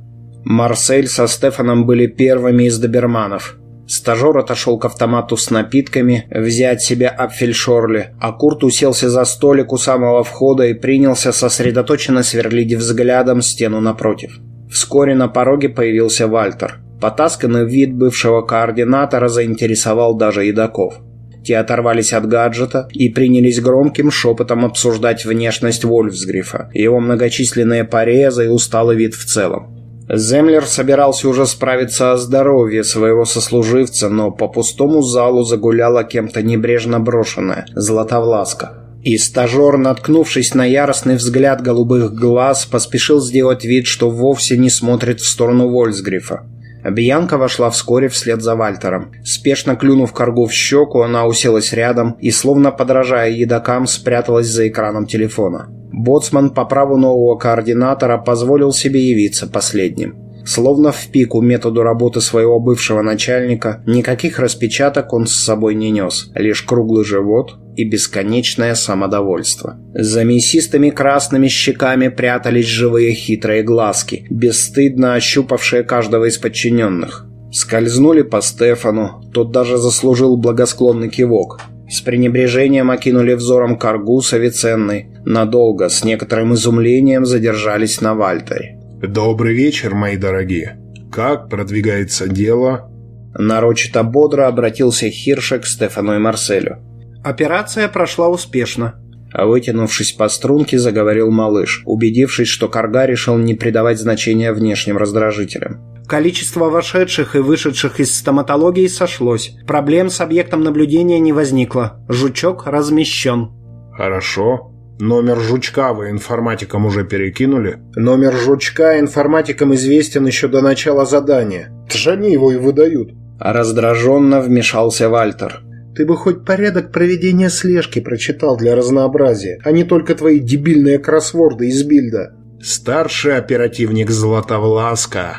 [SPEAKER 1] Марсель со Стефаном были первыми из доберманов. Стажер отошел к автомату с напитками, взять себе апфельшорли, а Курт уселся за столик у самого входа и принялся сосредоточенно сверлить взглядом стену напротив. Вскоре на пороге появился Вальтер. Потасканный вид бывшего координатора заинтересовал даже едоков. Те оторвались от гаджета и принялись громким шепотом обсуждать внешность Вольфсгрифа, его многочисленные порезы и усталый вид в целом. Землер собирался уже справиться о здоровье своего сослуживца, но по пустому залу загуляла кем-то небрежно брошенная Златовласка. И стажер, наткнувшись на яростный взгляд голубых глаз, поспешил сделать вид, что вовсе не смотрит в сторону Вольсгрифа. Бьянка вошла вскоре вслед за Вальтером. Спешно клюнув коргу в щеку, она уселась рядом и, словно подражая едокам, спряталась за экраном телефона. Боцман по праву нового координатора позволил себе явиться последним. Словно в пику методу работы своего бывшего начальника, никаких распечаток он с собой не нес, лишь круглый живот и бесконечное самодовольство. За мясистыми красными щеками прятались живые хитрые глазки, бесстыдно ощупавшие каждого из подчиненных. Скользнули по Стефану, тот даже заслужил благосклонный кивок. С пренебрежением окинули взором Каргу с Авиценной. Надолго, с некоторым изумлением задержались на Вальтере.
[SPEAKER 4] «Добрый вечер, мои дорогие. Как продвигается дело?»
[SPEAKER 1] Нарочито бодро обратился Хиршек к Стефану и Марселю.
[SPEAKER 9] «Операция прошла успешно»,
[SPEAKER 1] А вытянувшись по струнке, заговорил малыш, убедившись, что Карга решил не придавать значения внешним раздражителям.
[SPEAKER 9] Количество вошедших и вышедших из стоматологии сошлось. Проблем с объектом наблюдения не возникло. Жучок размещен.
[SPEAKER 4] Хорошо. Номер жучка вы информатикам уже перекинули?
[SPEAKER 5] Номер жучка информатикам известен еще до начала задания. Же они его и выдают.
[SPEAKER 1] А раздраженно вмешался Вальтер.
[SPEAKER 5] Ты бы хоть порядок проведения слежки прочитал для разнообразия, а не только твои дебильные кроссворды из бильда.
[SPEAKER 4] Старший оперативник Златовласка.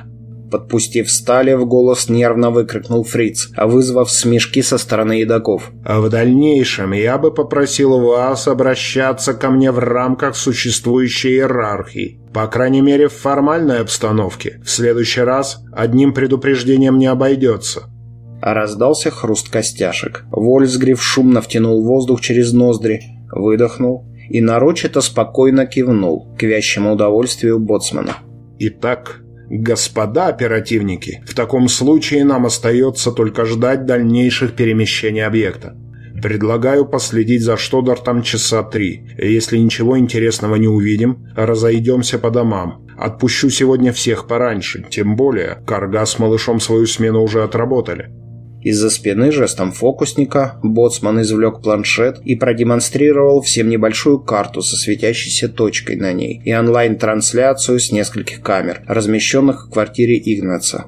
[SPEAKER 1] Подпустив стали, в голос нервно выкрикнул Фриц, а вызвав смешки со стороны едоков.
[SPEAKER 4] А в дальнейшем я бы попросил вас обращаться ко мне в рамках существующей иерархии. По крайней мере, в формальной обстановке. В следующий раз одним предупреждением не обойдется.
[SPEAKER 1] Раздался хруст костяшек. Вольсгриф шумно втянул воздух через ноздри, выдохнул и нарочито спокойно кивнул к вящему удовольствию боцмана.
[SPEAKER 4] Итак, Господа оперативники, в таком случае нам остается только ждать дальнейших перемещений объекта. Предлагаю последить за Штодартом часа три. Если ничего интересного не увидим, разойдемся по домам. Отпущу сегодня всех пораньше, тем более Карга с малышом свою смену уже отработали.
[SPEAKER 1] Из-за спины жестом фокусника боцман извлек планшет и продемонстрировал всем небольшую карту со светящейся точкой на ней и онлайн-трансляцию с нескольких камер, размещенных в квартире Игнаца.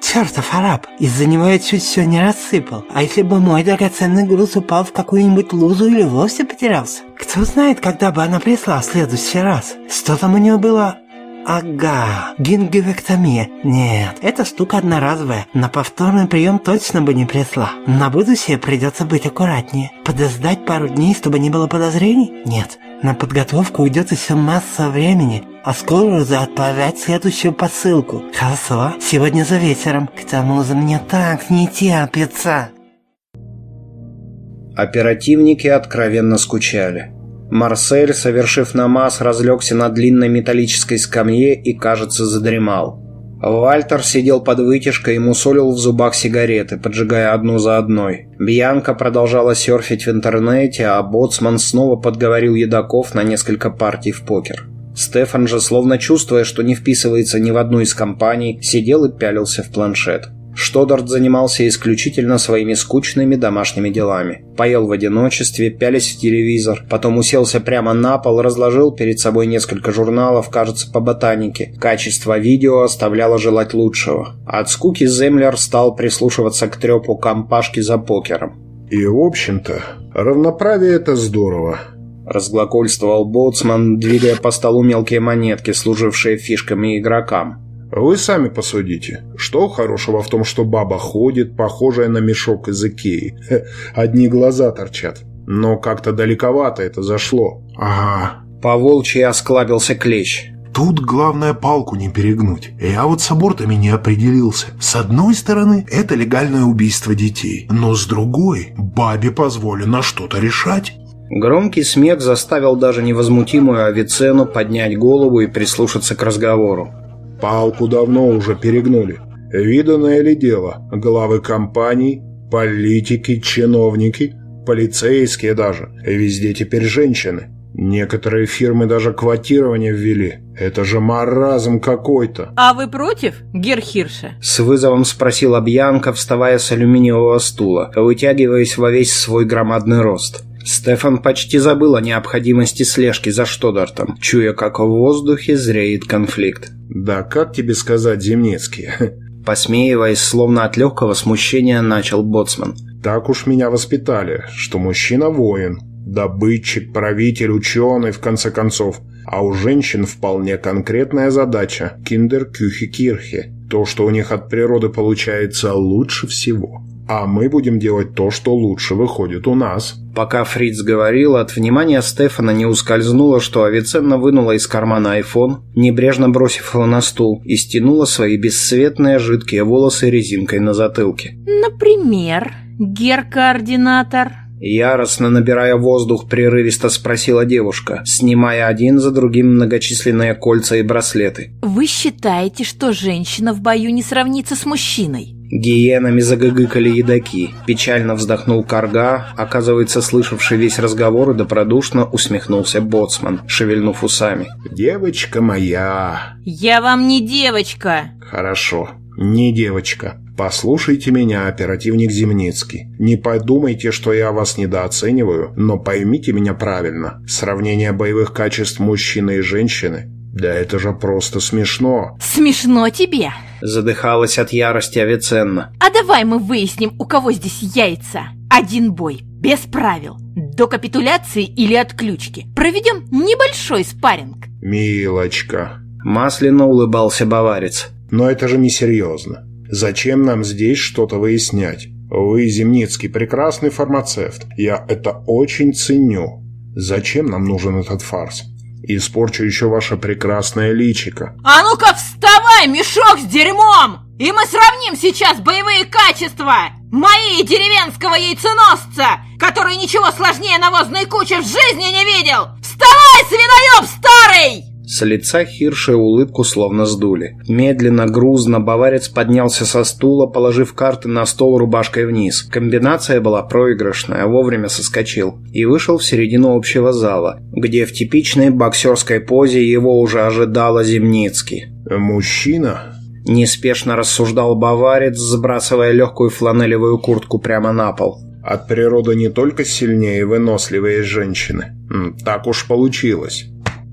[SPEAKER 6] Чертов араб, из-за него я чуть все не рассыпал. А если бы мой драгоценный груз упал в какую-нибудь лузу или вовсе потерялся? Кто знает, когда бы она пришла в следующий раз? Что там у нее было? Ага, гингивектомия. Нет, эта штука одноразовая. На повторный прием точно бы не пришла. На будущее придется быть аккуратнее. Подождать пару дней, чтобы не было подозрений? Нет. На подготовку уйдет еще масса времени. А скоро уже отправлять следующую посылку. Хорошо, сегодня за вечером. К тому же мне так не терпится.
[SPEAKER 1] Оперативники откровенно скучали. Марсель, совершив намаз, разлегся на длинной металлической скамье и, кажется, задремал. Вальтер сидел под вытяжкой и мусолил в зубах сигареты, поджигая одну за одной. Бьянка продолжала серфить в интернете, а Боцман снова подговорил едоков на несколько партий в покер. Стефан же, словно чувствуя, что не вписывается ни в одну из компаний, сидел и пялился в планшет. Штодарт занимался исключительно своими скучными домашними делами. Поел в одиночестве, пялись в телевизор, потом уселся прямо на пол, разложил перед собой несколько журналов, кажется, по ботанике. Качество видео оставляло желать лучшего. От скуки Землер стал прислушиваться к трепу компашки за покером.
[SPEAKER 4] И, в общем-то, равноправие это здорово.
[SPEAKER 1] Разглагольствовал Боцман, двигая по столу мелкие монетки, служившие фишками игрокам.
[SPEAKER 4] Вы сами посудите. Что хорошего в том, что баба ходит, похожая на мешок из Икеи? Одни глаза торчат. Но как-то далековато это зашло.
[SPEAKER 2] Ага.
[SPEAKER 1] По волчьи осклабился клещ.
[SPEAKER 2] Тут главное палку не перегнуть. Я вот с абортами не определился. С одной стороны, это легальное убийство детей. Но с другой, бабе позволено что-то решать.
[SPEAKER 1] Громкий смех заставил даже невозмутимую Авиценну поднять голову и прислушаться к разговору.
[SPEAKER 4] Палку давно уже перегнули. Виданное ли дело? Главы компаний, политики, чиновники, полицейские даже. Везде теперь женщины. Некоторые фирмы даже квотирование ввели. Это же маразм какой-то.
[SPEAKER 7] А вы против, Герхирша?
[SPEAKER 1] С вызовом спросила Бьянка, вставая с алюминиевого стула, вытягиваясь во весь свой громадный рост. Стефан почти забыл о необходимости слежки за Штодартом, чуя, как в воздухе зреет конфликт.
[SPEAKER 4] Да как тебе сказать, Земнецкий?
[SPEAKER 1] Посмеиваясь, словно от легкого смущения, начал Боцман.
[SPEAKER 4] Так уж меня воспитали, что мужчина воин, добытчик, правитель, ученый, в конце концов. А у женщин вполне конкретная задача – киндер-кюхи-кирхи. То, что у них от природы получается лучше всего. А мы будем делать то, что лучше выходит у нас.
[SPEAKER 1] Пока Фриц говорил, от внимания Стефана не ускользнуло, что Авиценна вынула из кармана айфон, небрежно бросив его на стул, и стянула свои бесцветные жидкие волосы резинкой на затылке.
[SPEAKER 7] Например, гер-координатор.
[SPEAKER 1] Яростно набирая воздух, прерывисто спросила девушка, снимая один за другим многочисленные кольца и браслеты.
[SPEAKER 7] Вы считаете, что женщина в бою не сравнится с мужчиной?
[SPEAKER 1] Гиенами загыгыкали едоки. Печально вздохнул Карга, оказывается, слышавший весь разговор и добродушно усмехнулся боцман, шевельнув усами.
[SPEAKER 4] «Девочка моя!»
[SPEAKER 7] «Я вам не девочка!»
[SPEAKER 4] «Хорошо, не девочка. Послушайте меня, оперативник Земницкий. Не подумайте, что я вас недооцениваю, но поймите меня правильно. Сравнение боевых качеств мужчины и женщины да это же просто смешно.
[SPEAKER 7] Смешно тебе?
[SPEAKER 1] Задыхалась от ярости Авиценна.
[SPEAKER 7] А давай мы выясним, у кого здесь яйца. Один бой, без правил, до капитуляции или отключки. Проведем небольшой спарринг.
[SPEAKER 4] Милочка.
[SPEAKER 1] Масляно улыбался баварец.
[SPEAKER 4] Но это же несерьезно. Зачем нам здесь что-то выяснять? Вы, Земницкий, прекрасный фармацевт. Я это очень ценю. Зачем нам нужен этот фарс? Испорчу еще ваше прекрасное личико.
[SPEAKER 7] А ну-ка вставай, мешок с дерьмом! И мы сравним сейчас боевые качества! Мои деревенского яйценосца, который ничего сложнее навозной кучи в жизни не видел! Вставай, свиноеб старый!
[SPEAKER 1] С лица Хирша улыбку словно сдули. Медленно, грузно баварец поднялся со стула, положив карты на стол рубашкой вниз. Комбинация была проигрышная, вовремя соскочил. И вышел в середину общего зала, где в типичной боксерской позе его уже ожидала Земницкий.
[SPEAKER 4] «Мужчина?»
[SPEAKER 1] Неспешно рассуждал баварец, сбрасывая легкую фланелевую куртку прямо на пол.
[SPEAKER 4] «От природы не только сильнее и выносливее женщины. Так уж получилось».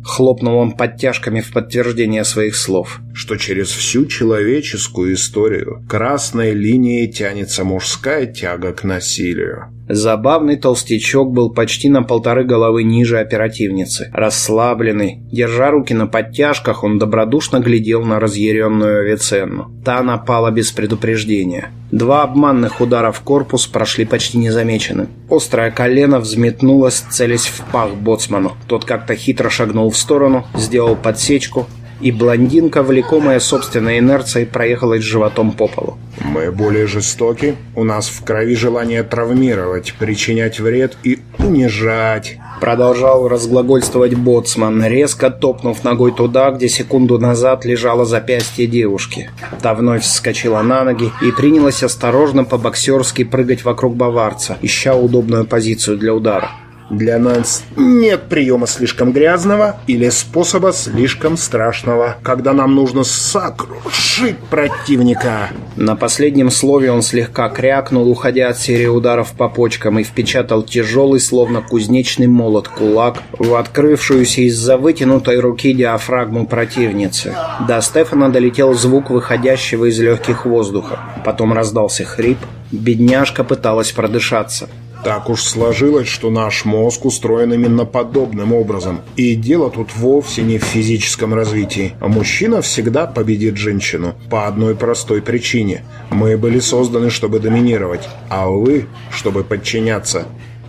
[SPEAKER 1] Хлопнул он подтяжками в подтверждение своих слов.
[SPEAKER 4] Что через всю человеческую историю красной линией тянется мужская тяга к насилию.
[SPEAKER 1] Забавный толстячок был почти на полторы головы ниже оперативницы. Расслабленный, держа руки на подтяжках, он добродушно глядел на разъяренную Авиценну. Та напала без предупреждения. Два обманных удара в корпус прошли почти незамеченным. Острое колено взметнулось, целясь в пах боцману. Тот как-то хитро шагнул в сторону, сделал подсечку, и блондинка, влекомая собственной инерцией, проехалась животом по полу.
[SPEAKER 4] «Мы более жестоки. У нас в крови желание травмировать, причинять вред и унижать».
[SPEAKER 1] Продолжал разглагольствовать боцман, резко топнув ногой туда, где секунду назад лежало запястье девушки. Та вновь вскочила на ноги и принялась осторожно по-боксерски прыгать вокруг баварца, ища удобную позицию для удара.
[SPEAKER 4] Для нас нет приема слишком грязного или способа слишком страшного, когда нам нужно сокрушить противника.
[SPEAKER 1] На последнем слове он слегка крякнул, уходя от серии ударов по почкам, и впечатал тяжелый, словно кузнечный молот, кулак в открывшуюся из-за вытянутой руки диафрагму противницы. До Стефана долетел звук выходящего из легких воздуха. Потом раздался хрип. Бедняжка пыталась продышаться.
[SPEAKER 4] Так уж сложилось, что наш мозг устроен именно подобным образом. И дело тут вовсе не в физическом развитии. Мужчина всегда победит женщину. По одной простой причине. Мы были созданы, чтобы доминировать, а вы, чтобы подчиняться.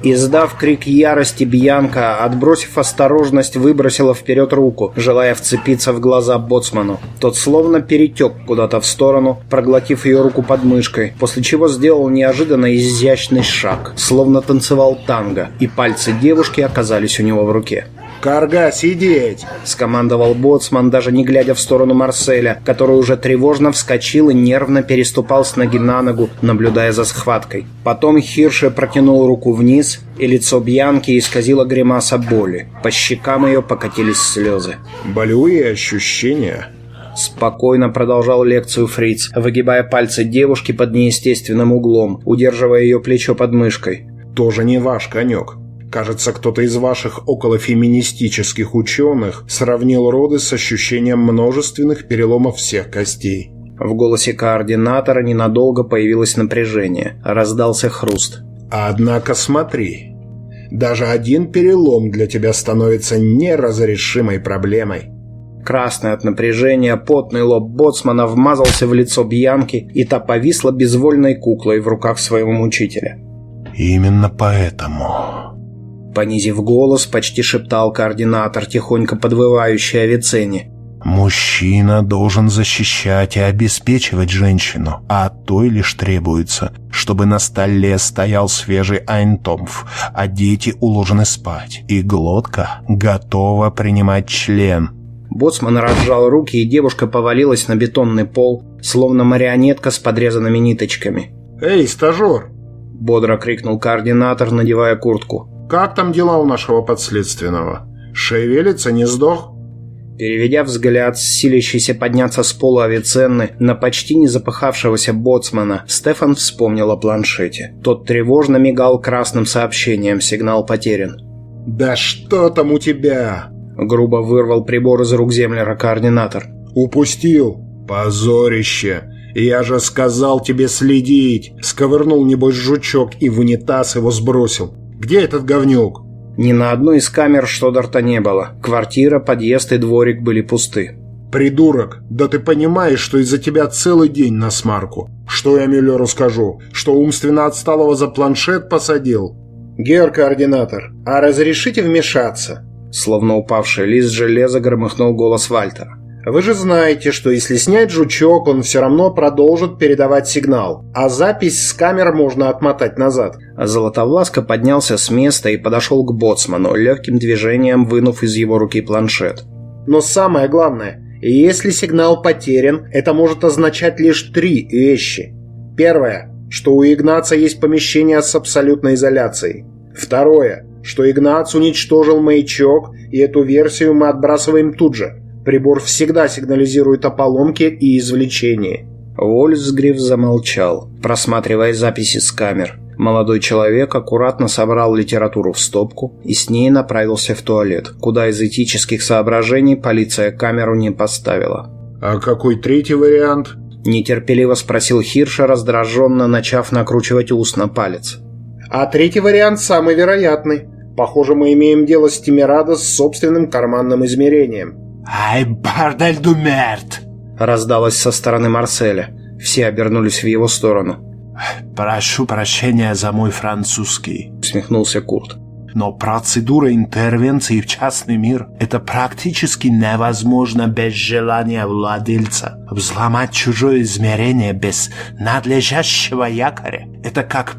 [SPEAKER 1] Издав крик ярости, Бьянка, отбросив осторожность, выбросила вперед руку, желая вцепиться в глаза боцману. Тот словно перетек куда-то в сторону, проглотив ее руку под мышкой, после чего сделал неожиданно изящный шаг, словно танцевал танго, и пальцы девушки оказались у него в руке.
[SPEAKER 4] «Карга, сидеть!»
[SPEAKER 1] — скомандовал боцман, даже не глядя в сторону Марселя, который уже тревожно вскочил и нервно переступал с ноги на ногу, наблюдая за схваткой. Потом Хирше протянул руку вниз, и лицо Бьянки исказило гримаса боли. По щекам ее покатились слезы.
[SPEAKER 4] «Болевые ощущения?»
[SPEAKER 1] Спокойно продолжал лекцию Фриц, выгибая пальцы девушки под неестественным углом, удерживая ее плечо под мышкой.
[SPEAKER 4] «Тоже не ваш конек. Кажется, кто-то из ваших околофеминистических ученых сравнил роды с ощущением множественных переломов всех костей.
[SPEAKER 1] В голосе координатора ненадолго появилось напряжение. Раздался хруст.
[SPEAKER 4] «Однако смотри, даже один перелом для тебя становится неразрешимой проблемой».
[SPEAKER 1] Красный от напряжения, потный лоб боцмана вмазался в лицо Бьянки, и та повисла безвольной куклой в руках своего мучителя.
[SPEAKER 4] «Именно поэтому...»
[SPEAKER 1] Понизив голос, почти шептал координатор, тихонько подвывающий Авиценне.
[SPEAKER 4] Мужчина должен защищать и обеспечивать женщину, а той лишь требуется, чтобы на столе стоял свежий айнтомф, а дети уложены спать, и глотка готова принимать член.
[SPEAKER 1] Боцман разжал руки, и девушка повалилась на бетонный пол, словно марионетка с подрезанными ниточками.
[SPEAKER 4] «Эй, стажер!»
[SPEAKER 1] — бодро крикнул координатор, надевая куртку.
[SPEAKER 4] «Как там дела у нашего подследственного? Шевелится, не сдох?»
[SPEAKER 1] Переведя взгляд, силящийся подняться с пола Авиценны на почти не запыхавшегося боцмана, Стефан вспомнил о планшете. Тот тревожно мигал красным сообщением, сигнал потерян.
[SPEAKER 4] «Да что там у тебя?»
[SPEAKER 1] Грубо вырвал прибор из рук Землера координатор.
[SPEAKER 4] «Упустил? Позорище! Я же сказал тебе следить!» Сковырнул, небось, жучок и в унитаз его сбросил. «Где этот говнюк?»
[SPEAKER 1] Ни на одной из камер Штодарта не было. Квартира, подъезд и дворик были пусты.
[SPEAKER 4] «Придурок, да ты понимаешь, что из-за тебя целый день на смарку. Что я Миллеру скажу? Что умственно отсталого за планшет посадил?»
[SPEAKER 5] «Гер-координатор, а разрешите вмешаться?»
[SPEAKER 1] Словно упавший лист железа громыхнул голос Вальтера.
[SPEAKER 5] Вы же знаете, что если снять жучок, он все равно продолжит передавать сигнал, а запись с камер можно отмотать назад.
[SPEAKER 1] Золотовласка поднялся с места и подошел к боцману, легким движением вынув из его руки планшет.
[SPEAKER 5] Но самое главное, если сигнал потерян, это может означать лишь три вещи. Первое, что у Игнаца есть помещение с абсолютной изоляцией. Второе, что Игнац уничтожил маячок, и эту версию мы отбрасываем тут же – Прибор всегда сигнализирует о поломке и извлечении.
[SPEAKER 1] Вольсгриф замолчал, просматривая записи с камер. Молодой человек аккуратно собрал литературу в стопку и с ней направился в туалет, куда из этических соображений полиция камеру не поставила.
[SPEAKER 4] «А какой третий вариант?»
[SPEAKER 1] Нетерпеливо спросил Хирша, раздраженно начав накручивать ус на палец.
[SPEAKER 5] «А третий вариант самый вероятный. Похоже, мы имеем дело с Тимирадо с собственным карманным измерением.
[SPEAKER 2] «Ай, бордель ду мерт!»
[SPEAKER 1] раздалось со стороны Марселя. Все обернулись в его сторону.
[SPEAKER 2] «Прошу прощения за мой французский», —
[SPEAKER 1] усмехнулся Курт.
[SPEAKER 2] «Но процедура интервенции в частный мир — это практически невозможно без желания владельца. Взломать чужое измерение без надлежащего якоря — это как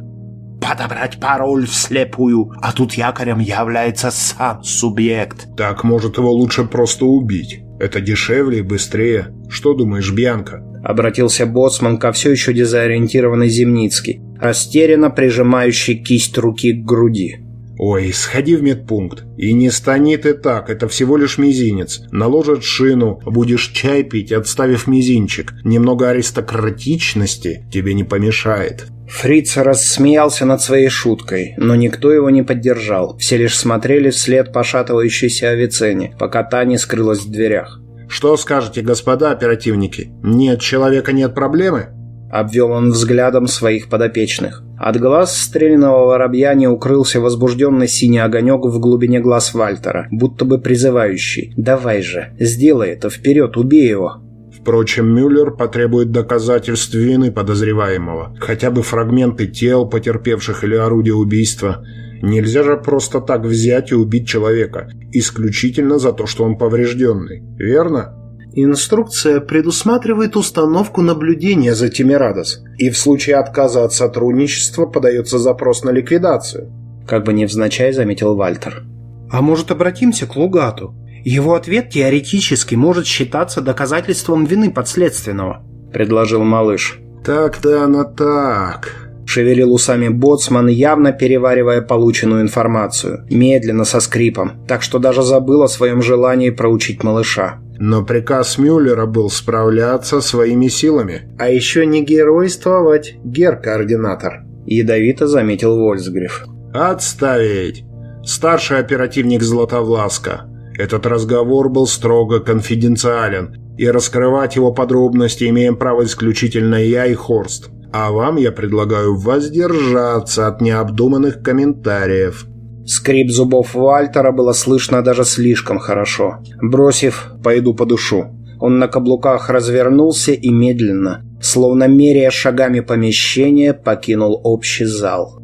[SPEAKER 2] подобрать пароль вслепую, а тут якорем является сам субъект.
[SPEAKER 4] Так, может, его лучше просто убить. Это дешевле и быстрее. Что думаешь, Бьянка?
[SPEAKER 1] Обратился боцман ко все еще дезориентированной Земницкий, растерянно прижимающий кисть руки к груди.
[SPEAKER 4] «Ой, сходи в медпункт. И не станет и так, это всего лишь мизинец. Наложат шину, будешь чай пить, отставив мизинчик. Немного аристократичности тебе не помешает».
[SPEAKER 1] Фриц рассмеялся над своей шуткой, но никто его не поддержал. Все лишь смотрели вслед пошатывающейся Авиценне, пока та не скрылась в дверях.
[SPEAKER 4] «Что скажете, господа оперативники? Нет человека, нет проблемы?»
[SPEAKER 1] Обвел он взглядом своих подопечных. От глаз стрельного воробья не укрылся возбужденный синий огонек в глубине глаз Вальтера, будто бы призывающий «Давай же, сделай это, вперед, убей его!»
[SPEAKER 4] Впрочем, Мюллер потребует доказательств вины подозреваемого, хотя бы фрагменты тел, потерпевших или орудия убийства. Нельзя же просто так взять и убить человека, исключительно за то, что он поврежденный, верно?
[SPEAKER 5] Инструкция предусматривает установку наблюдения за Тимирадос, и в случае отказа от сотрудничества подается запрос на ликвидацию.
[SPEAKER 1] Как бы невзначай заметил Вальтер.
[SPEAKER 9] А может обратимся к Лугату? Его ответ теоретически может считаться доказательством вины подследственного», —
[SPEAKER 1] предложил малыш.
[SPEAKER 4] «Так-то оно так», —
[SPEAKER 1] шевелил усами боцман, явно переваривая полученную информацию, медленно, со скрипом, так что даже забыл о своем желании проучить малыша.
[SPEAKER 4] Но приказ Мюллера был справляться своими силами.
[SPEAKER 5] А еще не геройствовать, гер-координатор.
[SPEAKER 1] Ядовито заметил Вольсгриф.
[SPEAKER 4] Отставить. Старший оперативник Златовласка. Этот разговор был строго конфиденциален, и раскрывать его подробности имеем право исключительно я и Хорст. А вам я предлагаю воздержаться от необдуманных комментариев.
[SPEAKER 1] Скрип зубов Вальтера было слышно даже слишком хорошо. Бросив «пойду по душу», он на каблуках развернулся и медленно, словно меряя шагами помещения, покинул общий зал.